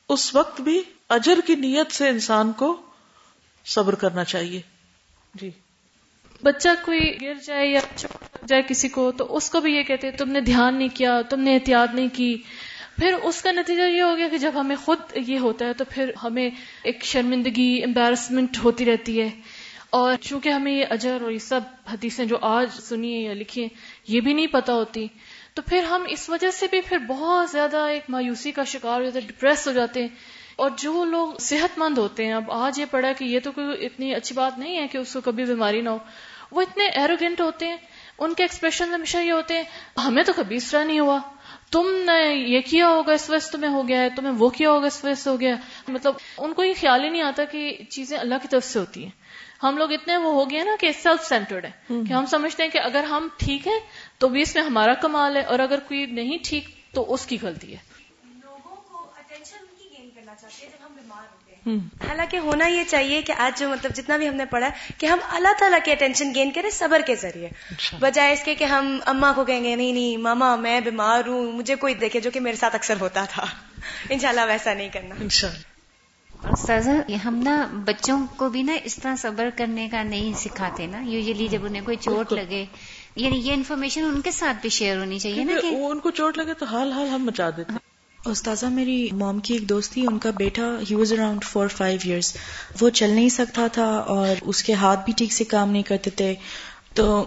اس وقت بھی اجر کی نیت سے انسان کو صبر کرنا چاہیے۔ جی۔ بچہ کوئی گر جائے یا چوٹ لگ جائے کسی کو، تو اس کو بھی یہ کہتے تم نے دھیان نہیں کیا، تم نے احتیاط نہیں کی۔ پھر اس کا نتیجہ یہ ہو گیا کہ جب ہمیں خود یہ ہوتا ہے، تو پھر ہمیں ایک شرمندگی امبیرسمنٹ ہوتی رہتی ہے۔ اور چونکہ ہمیں یہ اجر اور یہ سب حدیثیں جو آج سنیے یا لکھیے یہ بھی نہیں پتا ہوتی، تو پھر ہم اس وجہ سے بھی پھر بہت زیادہ ایک مایوسی کا شکار ہو جاتے ڈپریس ہو جاتے ہیں۔ اور جو لوگ صحت مند ہوتے ہیں اب آج یہ پڑا کہ یہ تو کوئی اتنی اچھی بات نہیں ہے کہ اس کو کبھی بیماری نہ ہو۔ وہ اتنے ایروگینٹ ہوتے ہیں ان کے ایکسپریشن ہمیشہ یہ ہوتے ہیں ہمیں تو کبھی اس طرح نہیں ہوا۔ تم نے یہ کیا ہوگا اس وجہ سے تمہیں ہو گیا ہے تمہیں وہ کیا ہوگا اس وجہ سے ہو گیا مطلب ان کو یہ خیال ہی نہیں آتا کہ چیزیں اللہ کی طرف سے ہوتی ہیں۔ ہم لوگ اتنے وہ ہو گئے نا کہ سیلف سینٹرڈ ہے کہ ہم سمجھتے ہیں کہ اگر ہم ٹھیک ہیں تو بھی اس میں ہمارا کمال ہے اور اگر کوئی نہیں ٹھیک تو اس کی غلطی ہے۔ حالانکہ ہونا یہ چاہیے کہ آج جو مطلب جتنا بھی ہم نے پڑھا کہ ہم اللہ تعالیٰ کی اٹینشن گین کریں صبر کے ذریعے۔ بجائے اس کے کہ ہم اما کو کہیں گے نہیں نہیں ماما میں بیمار ہوں مجھے کوئی دیکھے جو کہ میرے ساتھ اکثر ہوتا تھا۔ انشاءاللہ ویسا نہیں کرنا۔ استاذہ ہم نا بچوں کو بھی نا اس طرح صبر کرنے کا نہیں سکھاتے نا۔ یوزلی جب انہیں کوئی چوٹ لگے یعنی یہ انفارمیشن ان کے ساتھ بھی شیئر ہونی چاہیے نا کہ ان کو چوٹ لگے تو حال حال ہم مچا دیتے استاذہ میری موم کی ایک دوست تھی، ان کا بیٹا ہی was around four five years وہ چل نہیں سکتا تھا اور اس کے ہاتھ بھی ٹھیک سے کام نہیں کرتے تھے۔ تو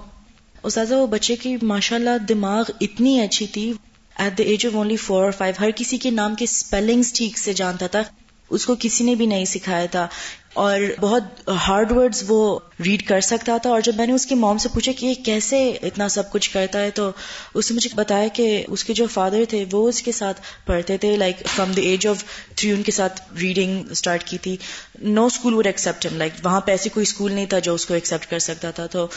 استاذہ، وہ بچے کی ماشاء اللہ دماغ اتنی اچھی تھی۔ At the age of only four اور فائیو ہر کسی کے نام کے اسپیلنگس ٹھیک سے جانتا تھا۔ اس کو کسی نے بھی نہیں سکھایا تھا۔ اور بہت ہارڈ ورڈز وہ ریڈ کر سکتا تھا اور جب میں نے اس کی موم سے پوچھا کہ یہ کیسے اتنا سب کچھ کرتا ہے تو اس نے مجھے بتایا کہ اس کے جو فادر تھے وہ اس کے ساتھ پڑھتے تھے like from the age of three ان کے ساتھ ریڈنگ اسٹارٹ کی تھی. نو اسکول وڈ ایکسپٹ ہم لائک وہاں پہ ایسی کوئی اسکول نہیں تھا جو اس کو ایکسپٹ کر سکتا تھا. تو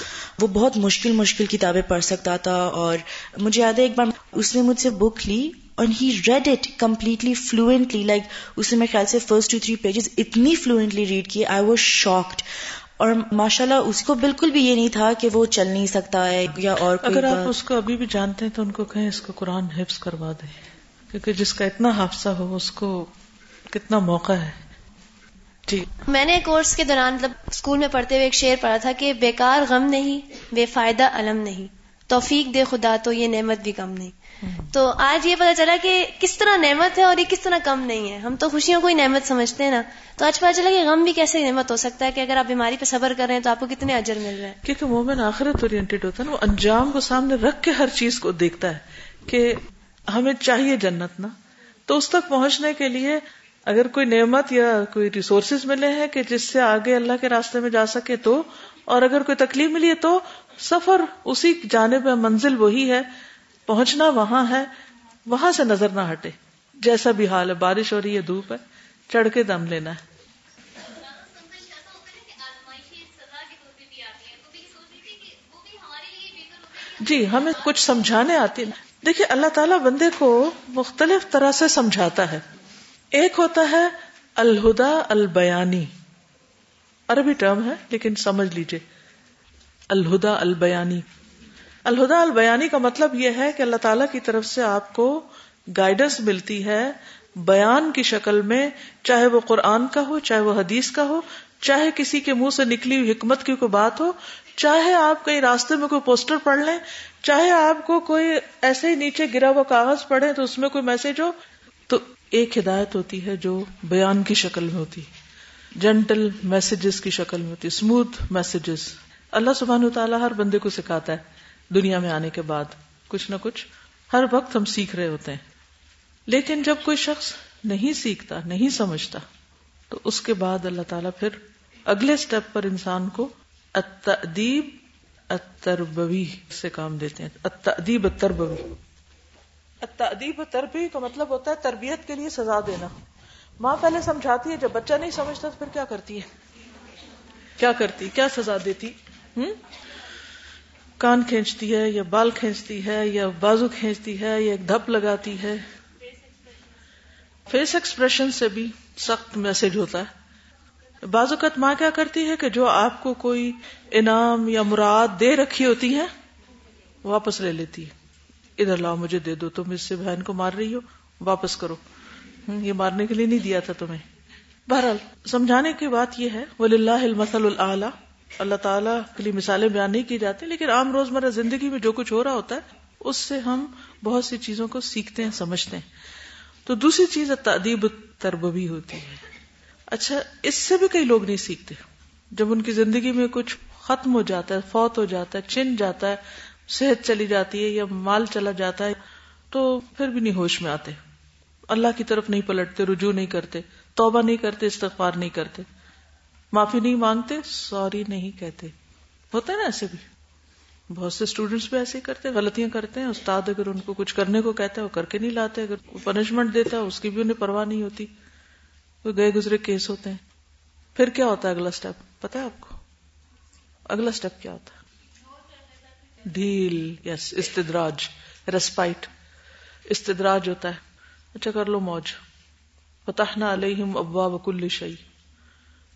وہ بہت مشکل مشکل کتابیں پڑھ سکتا تھا اور مجھے یاد ہے ایک بار اس نے مجھ سے بک لی اور ہی read it completely fluently like اس نے میرے خیال سے فرسٹ ٹو تھری پیجز اتنی فلوئنٹلی ریڈ کی آئی واز شاکڈ اور ماشاء اللہ اس کو بالکل بھی یہ نہیں تھا کہ وہ چل نہیں سکتا ہے یا اور اگر آپ اس کو ابھی بھی جانتے ہیں تو ان کو کہیں اس کو قرآن حفظ کروا دیں کیونکہ جس کا اتنا حادثہ ہو اس کو کتنا موقع ہے۔ جی۔ میں نے کورس کے دوران مطلب اسکول میں پڑھتے ہوئے ایک شعر پڑھا تھا کہ بیکار غم نہیں بے فائدہ علم نہیں توفیق دے خدا تو یہ نعمت بھی کم نہیں۔ تو آج یہ پتا چلا کہ کس طرح نعمت ہے اور یہ کس طرح کم نہیں ہے۔ ہم تو خوشیوں کو ہی نعمت سمجھتے ہیں نا۔ تو آج پتا چلا کہ غم بھی کیسے نعمت ہو سکتا ہے کہ اگر آپ بیماری پہ صبر کر رہے ہیں تو آپ کو کتنے اجر مل رہے ہیں۔ کیونکہ مومن آخرت اورینٹیڈ ہوتا ہے نا، وہ انجام کو سامنے رکھ کے ہر چیز کو دیکھتا ہے کہ ہمیں چاہیے جنت نا۔ تو اس تک پہنچنے کے لیے اگر کوئی نعمت یا کوئی ریسورسز ملے ہیں کہ جس سے آگے اللہ کے راستے میں جا سکے تو، اور اگر کوئی تکلیف ملی ہے تو سفر اسی جانب منزل وہی ہے۔ پہنچنا وہاں ہے، وہاں سے نظر نہ ہٹے۔ جیسا بھی حال ہے، بارش ہو رہی ہے، دھوپ ہے، چڑھ کے دم لینا ہے۔ جی ہمیں کچھ سمجھانے آتی دیکھیے، اللہ تعالیٰ بندے کو مختلف طرح سے سمجھاتا ہے۔ ایک ہوتا ہے، الہدا البیانی۔ عربی ٹرم ہے، لیکن سمجھ لیجیے الہدا البیانی۔ الہدا البیانی کا مطلب یہ ہے کہ اللہ تعالیٰ کی طرف سے آپ کو گائیڈنس ملتی ہے بیان کی شکل میں، چاہے وہ قرآن کا ہو، چاہے وہ حدیث کا ہو، چاہے کسی کے منہ سے نکلی ہوئی حکمت کی کوئی بات ہو، چاہے آپ کہیں راستے میں کوئی پوسٹر پڑھ لیں، چاہے آپ کو کوئی ایسے ہی نیچے گرا ہوا کاغذ پڑھے تو اس میں کوئی میسج ہو، تو ایک ہدایت ہوتی ہے جو بیان کی شکل میں ہوتی جنٹل میسجز کی شکل میں ہوتی اسموتھ میسجز اللہ سبحان تعالیٰ ہر بندے کو سکھاتا ہے۔ دنیا میں آنے کے بعد کچھ نہ کچھ ہر وقت ہم سیکھ رہے ہوتے ہیں۔ لیکن جب کوئی شخص نہیں سیکھتا، نہیں سمجھتا، تو اس کے بعد اللہ تعالیٰ پھر اگلے سٹیپ پر انسان کو التعدیب التربوی سے کام دیتے ہیں۔ التعدیب التربوی۔ تدیب تربی کا مطلب ہوتا ہے تربیت کے لیے سزا دینا۔ ماں پہلے سمجھاتی ہے، جب بچہ نہیں سمجھتا تو پھر کیا کرتی ہے؟ کیا کرتی؟ کیا سزا دیتی؟ ہوں کان کھینچتی ہے یا بال کھینچتی ہے یا بازو کھینچتی ہے یا ایک دھپ لگاتی ہے۔ فیس ایکسپریشن سے بھی سخت میسج ہوتا ہے۔ بعض اوقات ماں کیا کرتی ہے کہ جو آپ کو کوئی انعام یا مراد دے رکھی ہوتی ہے، واپس لے لیتی ہے۔ ادھر لاؤ، مجھے دے دو، تم اس سے بہن کو مار رہی ہو، واپس کرو۔ یہ مارنے کے لیے نہیں دیا تھا تمہیں۔ بہرحال، سمجھانے کی بات یہ ہے ولی اللہ المسل اللہ اللہ تعالیٰ کے لیے مثالیں بیان نہیں کی جاتی، لیکن عام روزمرہ زندگی میں جو کچھ ہو رہا ہوتا ہے، اس سے ہم بہت سی چیزوں کو سیکھتے ہیں، سمجھتے ہیں۔ تو دوسری چیز تعدیب ترب بھی ہوتی ہے۔ اچھا اس سے بھی کئی لوگ نہیں سیکھتے۔ جب ان کی زندگی میں کچھ ختم ہو جاتا ہے، فوت ہو جاتا ہے چن جاتا ہے، صحت چلی جاتی ہے یا مال چلا جاتا ہے، تو پھر بھی نہیں ہوش میں آتے۔ اللہ کی طرف نہیں پلٹتے، رجوع نہیں کرتے، توبہ نہیں کرتے، استغفار نہیں کرتے۔ معافی نہیں مانگتے، سوری نہیں کہتے۔ ہوتا ہے نا ایسے بھی۔ بہت سے اسٹوڈینٹس بھی ایسے ہی کرتے غلطیاں کرتے ہیں۔ استاد اگر ان کو کچھ کرنے کو کہتا ہے، وہ کر کے نہیں لاتے۔ اگر پنشمنٹ دیتا ہے، اس کی بھی انہیں پرواہ نہیں ہوتی۔ وہ گئے گزرے کیس ہوتے ہیں۔ پھر کیا ہوتا ہے اگلا اسٹیپ پتا ہے آپ کو؟ اگلا اسٹیپ کیا ہوتا ہے؟ ڈھیل۔ یس استدراج۔ ریسپائٹ استدراج ہوتا ہے۔ اچھا کر لو موج۔ فتحنا علیہم ابوا کل شعی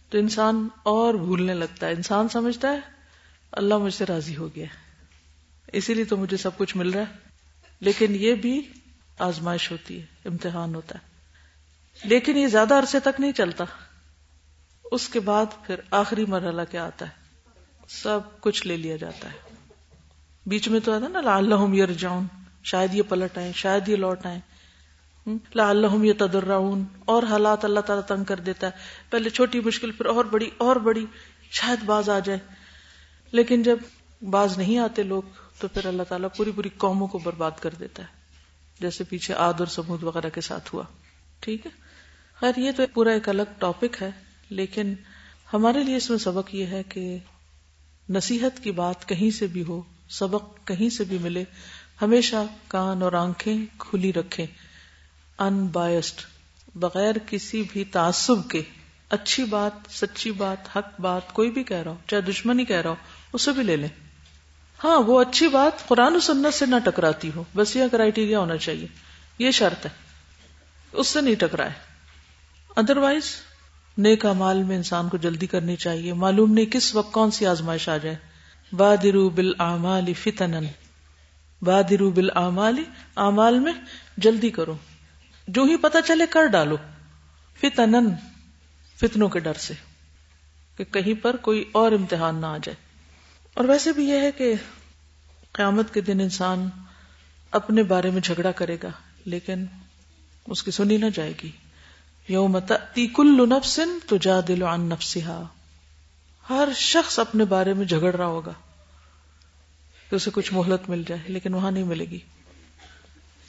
تو انسان اور بھولنے لگتا ہے۔ انسان سمجھتا ہے، اللہ مجھ سے راضی ہو گیا اسی لیے تو مجھے سب کچھ مل رہا ہے۔ لیکن یہ بھی آزمائش ہوتی ہے، امتحان ہوتا ہے۔ لیکن یہ زیادہ عرصے تک نہیں چلتا۔ اس کے بعد پھر آخری مرحلہ کیا آتا ہے؟ سب کچھ لے لیا جاتا ہے۔ بیچ میں تو آتا نا اللہ یر شاید یہ پلٹ آئے شاید یہ لوٹ آئے لا اللہ یہ تدراؤن اور حالات اللہ تعالیٰ تنگ کر دیتا ہے۔ پہلے چھوٹی مشکل، پھر اور بڑی اور بڑی، شاید باز آ جائے۔ لیکن جب باز نہیں آتے لوگ، تو پھر اللہ تعالیٰ پوری پوری قوموں کو برباد کر دیتا ہے۔ جیسے پیچھے آد اور سمود وغیرہ کے ساتھ ہوا۔ ٹھیک ہے؟ خیر، یہ تو پورا ایک الگ ٹاپک ہے۔ لیکن ہمارے لیے اس میں سبق یہ ہے کہ نصیحت کی بات کہیں سے بھی ہو، سبق کہیں سے بھی ملے، ہمیشہ کان اور آنکھیں کھلی رکھیں۔ ان بایسڈ بغیر کسی بھی تعصب کے، اچھی بات، سچی بات، حق بات، کوئی بھی کہہ رہا ہو، چاہے دشمنی کہہ رہا ہو، اسے بھی لے لیں۔ ہاں وہ اچھی بات قرآن و سنت سے نہ ٹکراتی ہو، بس یہ کرائٹیریا ہونا چاہیے۔ یہ شرط ہے۔ اس سے نہیں ٹکرائے۔ ادر وائز نیک مال میں انسان کو جلدی کرنی چاہیے۔ معلوم نہیں کس وقت کون سی آزمائش آ جائے۔ بادرو بل آمالی فتن بادرو بل آمالی امال میں جلدی کرو۔ جو ہی پتا چلے کر ڈالو۔ فتن فتنوں کے ڈر سے کہ کہیں پر کوئی اور امتحان نہ آ جائے۔ اور ویسے بھی یہ ہے کہ قیامت کے دن انسان اپنے بارے میں جھگڑا کرے گا، لیکن اس کی سنی نہ جائے گی۔ یوم تی کل نفسن تو دل عن نفسها ہر شخص اپنے بارے میں جھگڑ رہا ہوگا کہ اسے کچھ مہلت مل جائے، لیکن وہاں نہیں ملے گی۔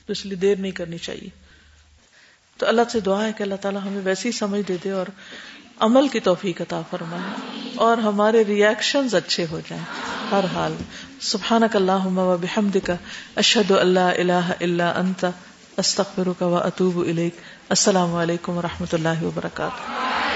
تو اس لیے دیر نہیں کرنی چاہیے۔ تو اللہ سے دعا ہے کہ اللہ تعالیٰ ہمیں ویسی سمجھ دے دے اور عمل کی توفیق عطا فرمائے اور ہمارے ریئیکشنز اچھے ہو جائیں ہر حال۔ سبحانک اللہم و بحمدک، اشہد اللہ الہ الا انت، استغفرک و اتوب الیک۔ السلام علیکم و رحمۃ اللہ وبرکاتہ